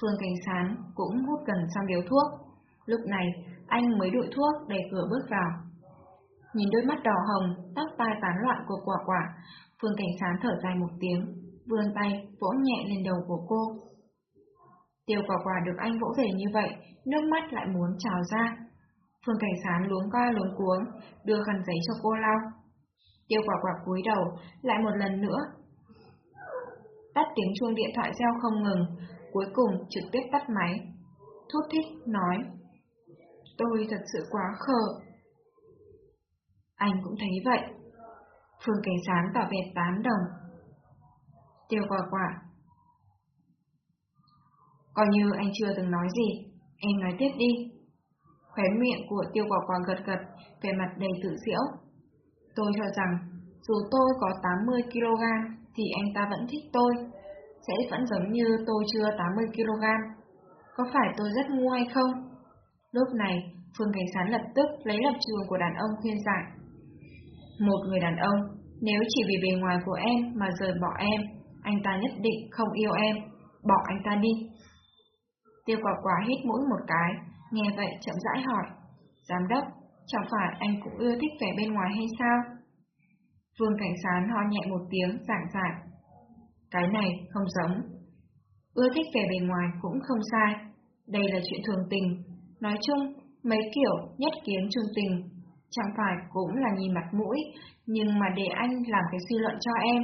Phương Cảnh Sán cũng hút gần xong điếu thuốc. Lúc này, anh mới đội thuốc đẩy cửa bước vào. Nhìn đôi mắt đỏ hồng, tóc tai tán loạn của quả quả, Phương Cảnh Sán thở dài một tiếng, vươn tay vỗ nhẹ lên đầu của cô. Tiêu quả quả được anh vỗ về như vậy, nước mắt lại muốn trào ra. Phương Cảnh Sán luống qua luống cuống, đưa khăn giấy cho cô lau. Tiêu quả quả cúi đầu, lại một lần nữa. Tắt tiếng chuông điện thoại reo không ngừng, cuối cùng trực tiếp tắt máy. Thút thích, nói. Tôi thật sự quá khờ. Anh cũng thấy vậy. Phương Cảnh Sán tỏ vẻ tán đồng. Tiêu quả quả. Coi như anh chưa từng nói gì, em nói tiếp đi. Khóe miệng của tiêu quả quả gật gật, vẻ mặt đầy tự diễu. Tôi cho rằng, dù tôi có 80kg, thì anh ta vẫn thích tôi. Sẽ vẫn giống như tôi chưa 80kg. Có phải tôi rất ngu hay không? Lúc này, Phương Cảnh Sán lập tức lấy lập trường của đàn ông khuyên giải. Một người đàn ông, nếu chỉ vì bề ngoài của em mà rời bỏ em, anh ta nhất định không yêu em, bỏ anh ta đi. Tiêu quả quả hít mũi một cái, nghe vậy chậm rãi hỏi, Giám đốc, chẳng phải anh cũng ưa thích vẻ bên ngoài hay sao? Vương Cảnh Sán ho nhẹ một tiếng, giảng giải. Cái này không giống. Ưa thích vẻ bề ngoài cũng không sai, đây là chuyện thường tình. Nói chung, mấy kiểu nhất kiến trung tình, chẳng phải cũng là nhìn mặt mũi, nhưng mà để anh làm cái suy luận cho em,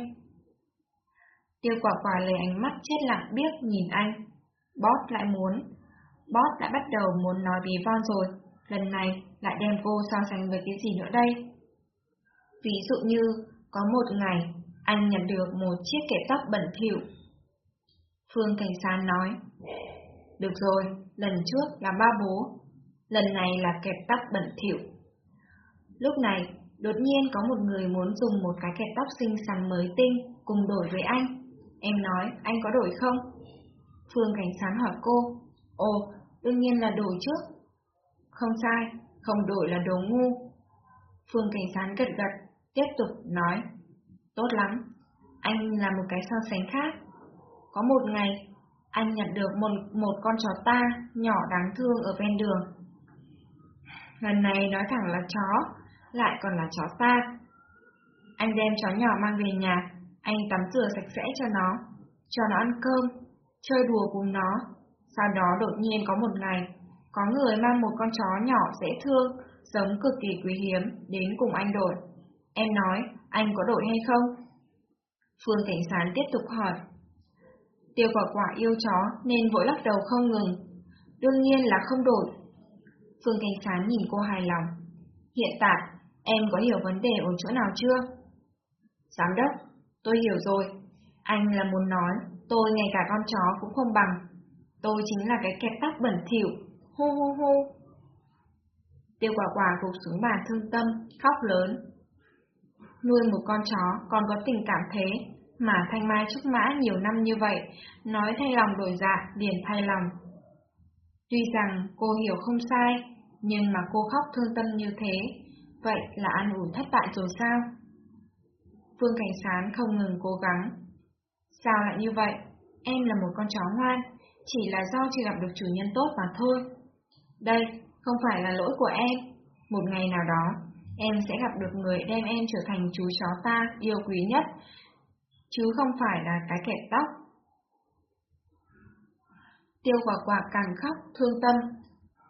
Tiêu quả quả lấy ánh mắt chết lặng biết nhìn anh. Boss lại muốn. Boss đã bắt đầu muốn nói bí von rồi, lần này lại đem cô so sánh với cái gì nữa đây? Ví dụ như, có một ngày, anh nhận được một chiếc kẹp tóc bẩn thỉu. Phương Cảnh Sán nói, Được rồi, lần trước là ba bố, lần này là kẹp tóc bẩn thỉu. Lúc này, đột nhiên có một người muốn dùng một cái kẹp tóc xinh xắn mới tinh cùng đổi với anh. Em nói, anh có đổi không? Phương Cảnh Sán hỏi cô. Ồ, đương nhiên là đổi trước. Không sai, không đổi là đồ ngu. Phương Cảnh Sán gật gật, tiếp tục nói. Tốt lắm, anh là một cái so sánh khác. Có một ngày, anh nhận được một, một con chó ta nhỏ đáng thương ở ven đường. Lần này nói thẳng là chó, lại còn là chó ta. Anh đem chó nhỏ mang về nhà, anh tắm rửa sạch sẽ cho nó, cho nó ăn cơm, chơi đùa cùng nó. Sau đó đột nhiên có một ngày, Có người mang một con chó nhỏ dễ thương, giống cực kỳ quý hiếm, đến cùng anh đổi. Em nói, anh có đổi hay không? Phương Cảnh Sán tiếp tục hỏi. Tiêu quả quả yêu chó nên vội lắc đầu không ngừng. Đương nhiên là không đổi. Phương Cảnh Sán nhìn cô hài lòng. Hiện tại, em có hiểu vấn đề ở chỗ nào chưa? Giám đốc, tôi hiểu rồi. Anh là muốn nói, tôi ngay cả con chó cũng không bằng. Tôi chính là cái kẹp tóc bẩn thỉu. Hô hô hô. Tiêu quả quả gục xuống bàn thương tâm, khóc lớn. Nuôi một con chó còn có tình cảm thế, mà thanh mai trúc mã nhiều năm như vậy, nói thay lòng đổi dạ, liền thay lòng. Tuy rằng cô hiểu không sai, nhưng mà cô khóc thương tâm như thế, vậy là an ủi thất bại rồi sao? Phương Cảnh Sán không ngừng cố gắng. Sao lại như vậy? Em là một con chó ngoan, chỉ là do chưa gặp được chủ nhân tốt mà thôi. Đây, không phải là lỗi của em. Một ngày nào đó, em sẽ gặp được người đem em trở thành chú chó ta yêu quý nhất, chứ không phải là cái kẹp tóc. Tiêu quả quả càng khóc, thương tâm.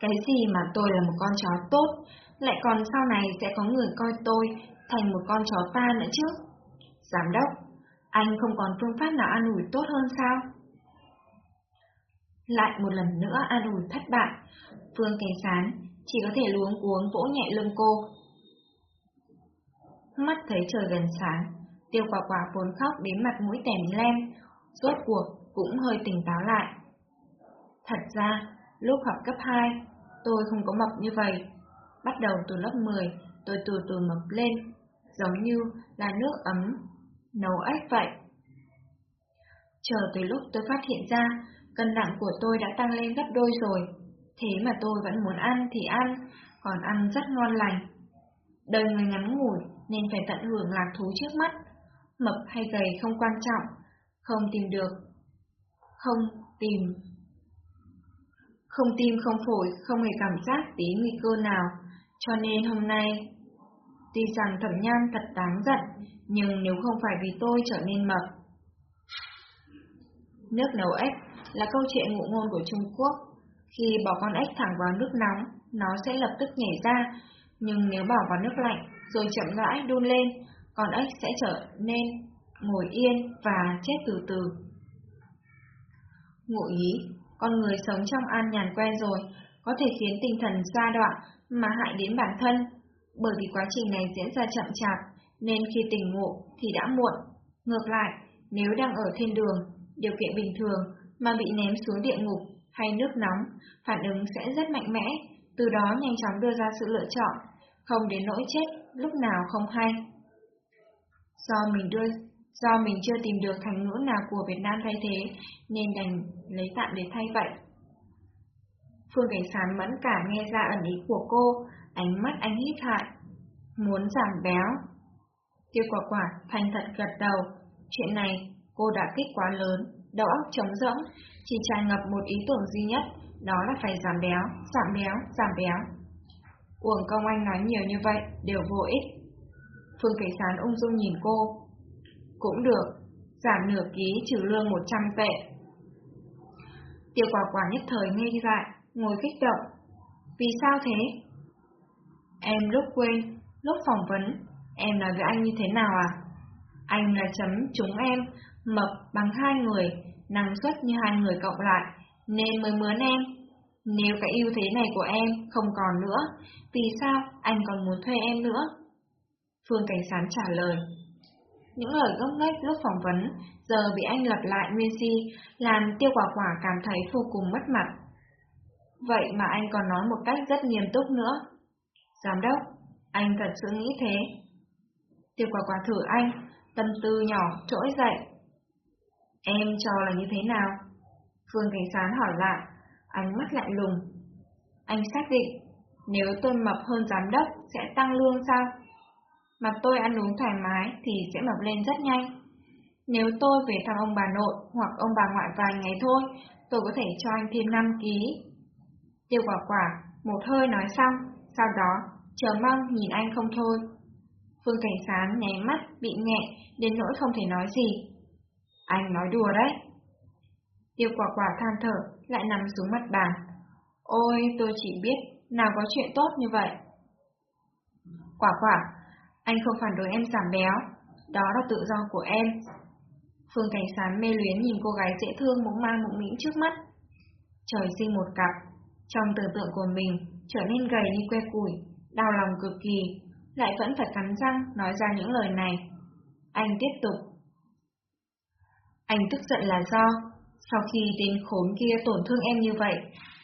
Cái gì mà tôi là một con chó tốt, lại còn sau này sẽ có người coi tôi thành một con chó ta nữa chứ? Giám đốc, anh không còn phương pháp nào an ủi tốt hơn sao? Lại một lần nữa an ủi thất bại, Phương Cảnh Sán chỉ có thể luống cuống vỗ nhẹ lưng cô. Mắt thấy trời gần sáng, tiêu quả quả vốn khóc đến mặt mũi tèm lem, rốt cuộc cũng hơi tỉnh táo lại. Thật ra, lúc học cấp 2, tôi không có mập như vậy. Bắt đầu từ lớp 10, tôi từ từ mập lên, giống như là nước ấm, nấu ếch vậy. Chờ từ lúc tôi phát hiện ra, cân nặng của tôi đã tăng lên gấp đôi rồi, thế mà tôi vẫn muốn ăn thì ăn, còn ăn rất ngon lành. Đời người ngắn ngủi nên phải tận hưởng lạc thú trước mắt, mập hay gầy không quan trọng, không tìm được, không tìm. Không tim không phổi, không hề cảm giác tí nguy cơ nào, cho nên hôm nay, tuy rằng thẩm nhan thật đáng giận, nhưng nếu không phải vì tôi trở nên mập. Nước nấu ếch là câu chuyện ngụ ngôn của Trung Quốc. Khi bỏ con ếch thẳng vào nước nóng, nó sẽ lập tức nhảy ra, nhưng nếu bỏ vào nước lạnh rồi chậm rãi đun lên, con ếch sẽ trở nên ngồi yên và chết từ từ. Ngụ ý, con người sống trong an nhàn quen rồi, có thể khiến tinh thần xa đoạn mà hại đến bản thân, bởi vì quá trình này diễn ra chậm chạp, nên khi tỉnh ngộ thì đã muộn. Ngược lại, nếu đang ở thiên đường, điều kiện bình thường mà bị ném xuống địa ngục hay nước nóng, phản ứng sẽ rất mạnh mẽ, từ đó nhanh chóng đưa ra sự lựa chọn, không đến nỗi chết lúc nào không hay. Do mình đưa do mình chưa tìm được thành ngữ nào của Việt Nam thay thế, nên đành lấy tạm để thay vậy. Phương Cảnh Sán mẫn cả nghe ra ẩn ý của cô, ánh mắt anh hít hại. Muốn giảm béo. Tiêu quả quả thành thật gật đầu, chuyện này cô đã kích quá lớn, đầu óc trống rỗng, chỉ tràn ngập một ý tưởng duy nhất, đó là phải giảm béo, giảm béo, giảm béo. Uổng công anh nói nhiều như vậy, đều vô ích. Phương Cảnh Sán ung dung nhìn cô. Cũng được, giảm nửa ký trừ lương 100 tệ. Tiêu quả quả nhất thời ngây dại, ngồi kích động. Vì sao thế? Em lúc quên, lúc phỏng vấn, em nói với anh như thế nào à? Anh là chấm chúng em, mập bằng hai người, năng suất như hai người cộng lại, nên mới mướn em. Nếu cái ưu thế này của em không còn nữa, vì sao anh còn muốn thuê em nữa? Phương Cảnh Sán trả lời. Những lời gốc nghếch lúc phỏng vấn, giờ bị anh lặp lại nguyên si, làm tiêu quả quả cảm thấy vô cùng mất mặt. Vậy mà anh còn nói một cách rất nghiêm túc nữa. Giám đốc, anh thật sự nghĩ thế. Tiêu quả quả thử anh, tâm tư nhỏ trỗi dậy, Em cho là như thế nào? Phương Cảnh Sán hỏi lại, ánh mắt lạnh lùng. Anh xác định, nếu tôi mập hơn giám đốc sẽ tăng lương sao? Mà tôi ăn uống thoải mái thì sẽ mập lên rất nhanh. Nếu tôi về thăm ông bà nội hoặc ông bà ngoại vài ngày thôi, tôi có thể cho anh thêm 5 ký. Tiêu quả quả, một hơi nói xong, sau đó chờ mong nhìn anh không thôi. Phương Cảnh Sán nháy mắt, bị nhẹ, đến nỗi không thể nói gì. Anh nói đùa đấy. Tiêu quả quả than thở, lại nằm xuống mặt bàn. Ôi, tôi chỉ biết, nào có chuyện tốt như vậy. Quả quả, anh không phản đối em giảm béo, đó là tự do của em. Phương Cảnh Sán mê luyến nhìn cô gái dễ thương mũng mang mũng mĩnh trước mắt. Trời sinh một cặp, trong tưởng tượng của mình trở nên gầy như que củi, đau lòng cực kỳ, lại vẫn phải cắn răng nói ra những lời này. Anh tiếp tục. Anh tức giận là do, sau khi tên khốn kia tổn thương em như vậy,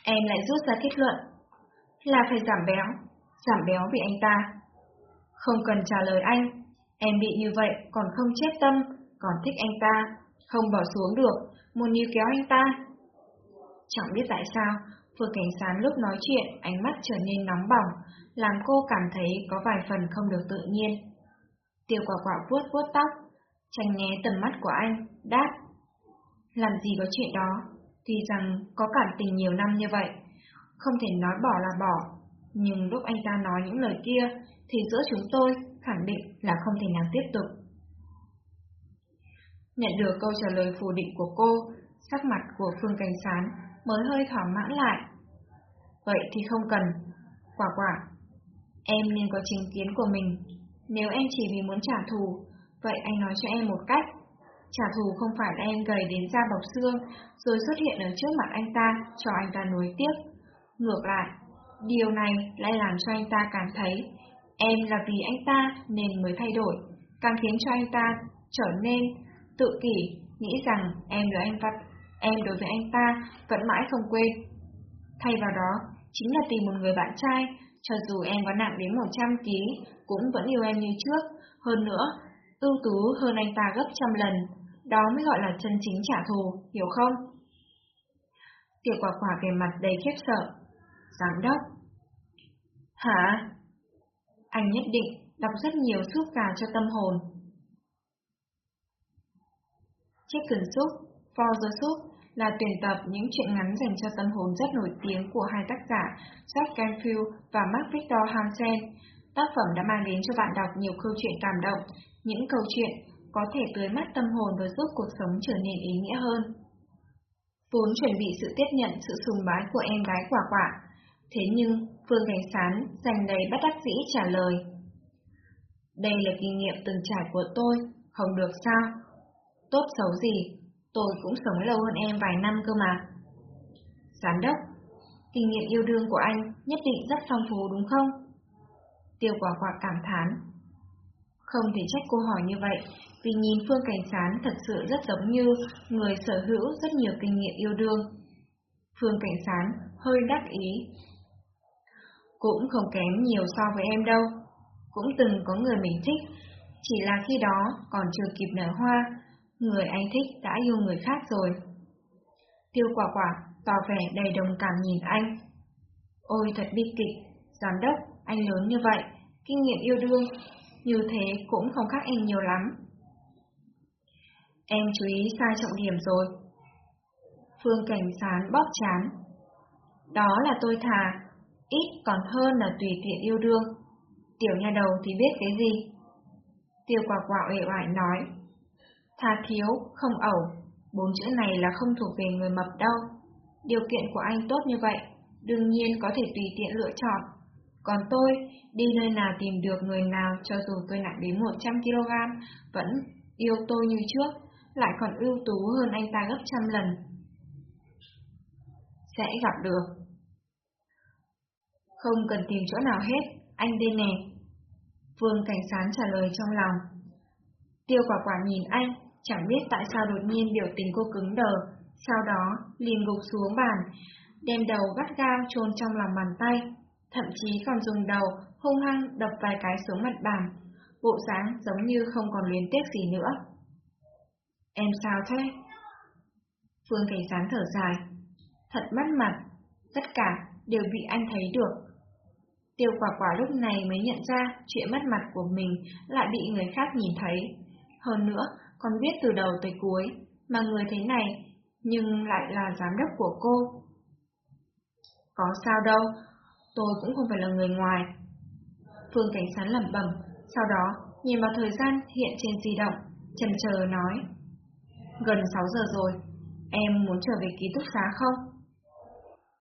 em lại rút ra kết luận là phải giảm béo, giảm béo vì anh ta. Không cần trả lời anh, em bị như vậy còn không chết tâm, còn thích anh ta, không bỏ xuống được, muốn níu kéo anh ta. Chẳng biết tại sao, vừa Cảnh Sán lúc nói chuyện, ánh mắt trở nên nóng bỏng, làm cô cảm thấy có vài phần không được tự nhiên. Tiêu quả quả vuốt vuốt tóc, tránh né tầm mắt của anh, đáp. Làm gì có chuyện đó, tuy rằng có cảm tình nhiều năm như vậy, không thể nói bỏ là bỏ, nhưng lúc anh ta nói những lời kia, thì giữa chúng tôi khẳng định là không thể nào tiếp tục. Nhận được câu trả lời phủ định của cô, sắc mặt của Phương Cảnh Sán mới hơi thỏa mãn lại. Vậy thì không cần. Quả quả, em nên có chính kiến của mình. Nếu em chỉ vì muốn trả thù, vậy anh nói cho em một cách. Trả thù không phải là em gầy đến da bọc xương, rồi xuất hiện ở trước mặt anh ta, cho anh ta nuối tiếc. Ngược lại, điều này lại làm cho anh ta cảm thấy em là vì anh ta nên mới thay đổi, càng khiến cho anh ta trở nên tự kỷ, nghĩ rằng em là anh ta, em đối với anh ta vẫn mãi không quên. Thay vào đó, chính là tìm một người bạn trai, cho dù em có nặng đến 100 kg, cũng vẫn yêu em như trước. Hơn nữa, ưu tú hơn anh ta gấp trăm lần, đó mới gọi là chân chính trả thù, hiểu không? Tiểu quả quả về mặt đầy khiếp sợ. Giám đốc. Hả? Anh nhất định đọc rất nhiều súp cà cho tâm hồn. Chicken Soup, For the Soup là tuyển tập những chuyện ngắn dành cho tâm hồn rất nổi tiếng của hai tác giả Jack Canfield và Mark Victor Hansen. Tác phẩm đã mang đến cho bạn đọc nhiều câu chuyện cảm động, những câu chuyện có thể tưới mắt tâm hồn và giúp cuộc sống trở nên ý nghĩa hơn. Vốn chuẩn bị sự tiếp nhận sự sùng bái của em gái quả quả, thế nhưng Phương Cảnh Sán dành đầy bất đắc dĩ trả lời. Đây là kinh nghiệm từng trải của tôi, không được sao? Tốt xấu gì, tôi cũng sống lâu hơn em vài năm cơ mà. Giám đốc, kinh nghiệm yêu đương của anh nhất định rất phong phú đúng không? Tiêu quả quả cảm thán. Không thể trách cô hỏi như vậy, vì nhìn Phương Cảnh Sán thật sự rất giống như người sở hữu rất nhiều kinh nghiệm yêu đương. Phương Cảnh Sán hơi đắc ý. Cũng không kém nhiều so với em đâu, cũng từng có người mình thích, chỉ là khi đó còn chưa kịp nở hoa, người anh thích đã yêu người khác rồi. Tiêu quả quả tỏ vẻ đầy đồng cảm nhìn anh. Ôi thật bi kịch, giám đốc, anh lớn như vậy, kinh nghiệm yêu đương, như thế cũng không khác em nhiều lắm. Em chú ý sai trọng điểm rồi. Phương Cảnh Sán bóp chán. Đó là tôi thà, ít còn hơn là tùy tiện yêu đương. Tiểu nhà đầu thì biết cái gì? Tiêu quả quả uể oải nói. Thà thiếu, không ẩu, bốn chữ này là không thuộc về người mập đâu. Điều kiện của anh tốt như vậy, đương nhiên có thể tùy tiện lựa chọn. Còn tôi, đi nơi nào tìm được người nào cho dù tôi nặng đến 100kg, vẫn yêu tôi như trước, lại còn ưu tú hơn anh ta gấp trăm lần. Sẽ gặp được. Không cần tìm chỗ nào hết, anh đây nè. Vương Cảnh Sán trả lời trong lòng. Tiêu quả quả nhìn anh, chẳng biết tại sao đột nhiên biểu tình cô cứng đờ, sau đó liền gục xuống bàn, đem đầu gắt gao chôn trong lòng bàn tay, thậm chí còn dùng đầu hung hăng đập vài cái xuống mặt bàn, bộ dáng giống như không còn luyến tiếc gì nữa. Em sao thế? Phương Cảnh Sáng thở dài, thật mất mặt, tất cả đều bị anh thấy được. Tiêu quả quả lúc này mới nhận ra chuyện mất mặt của mình lại bị người khác nhìn thấy. Hơn nữa, còn viết từ đầu tới cuối, mà người thế này, nhưng lại là giám đốc của cô. Có sao đâu, tôi cũng không phải là người ngoài. Phương Cảnh Sán lẩm bẩm, sau đó nhìn vào thời gian hiện trên di động, chần chờ nói. Gần 6 giờ rồi, em muốn trở về ký túc xá không?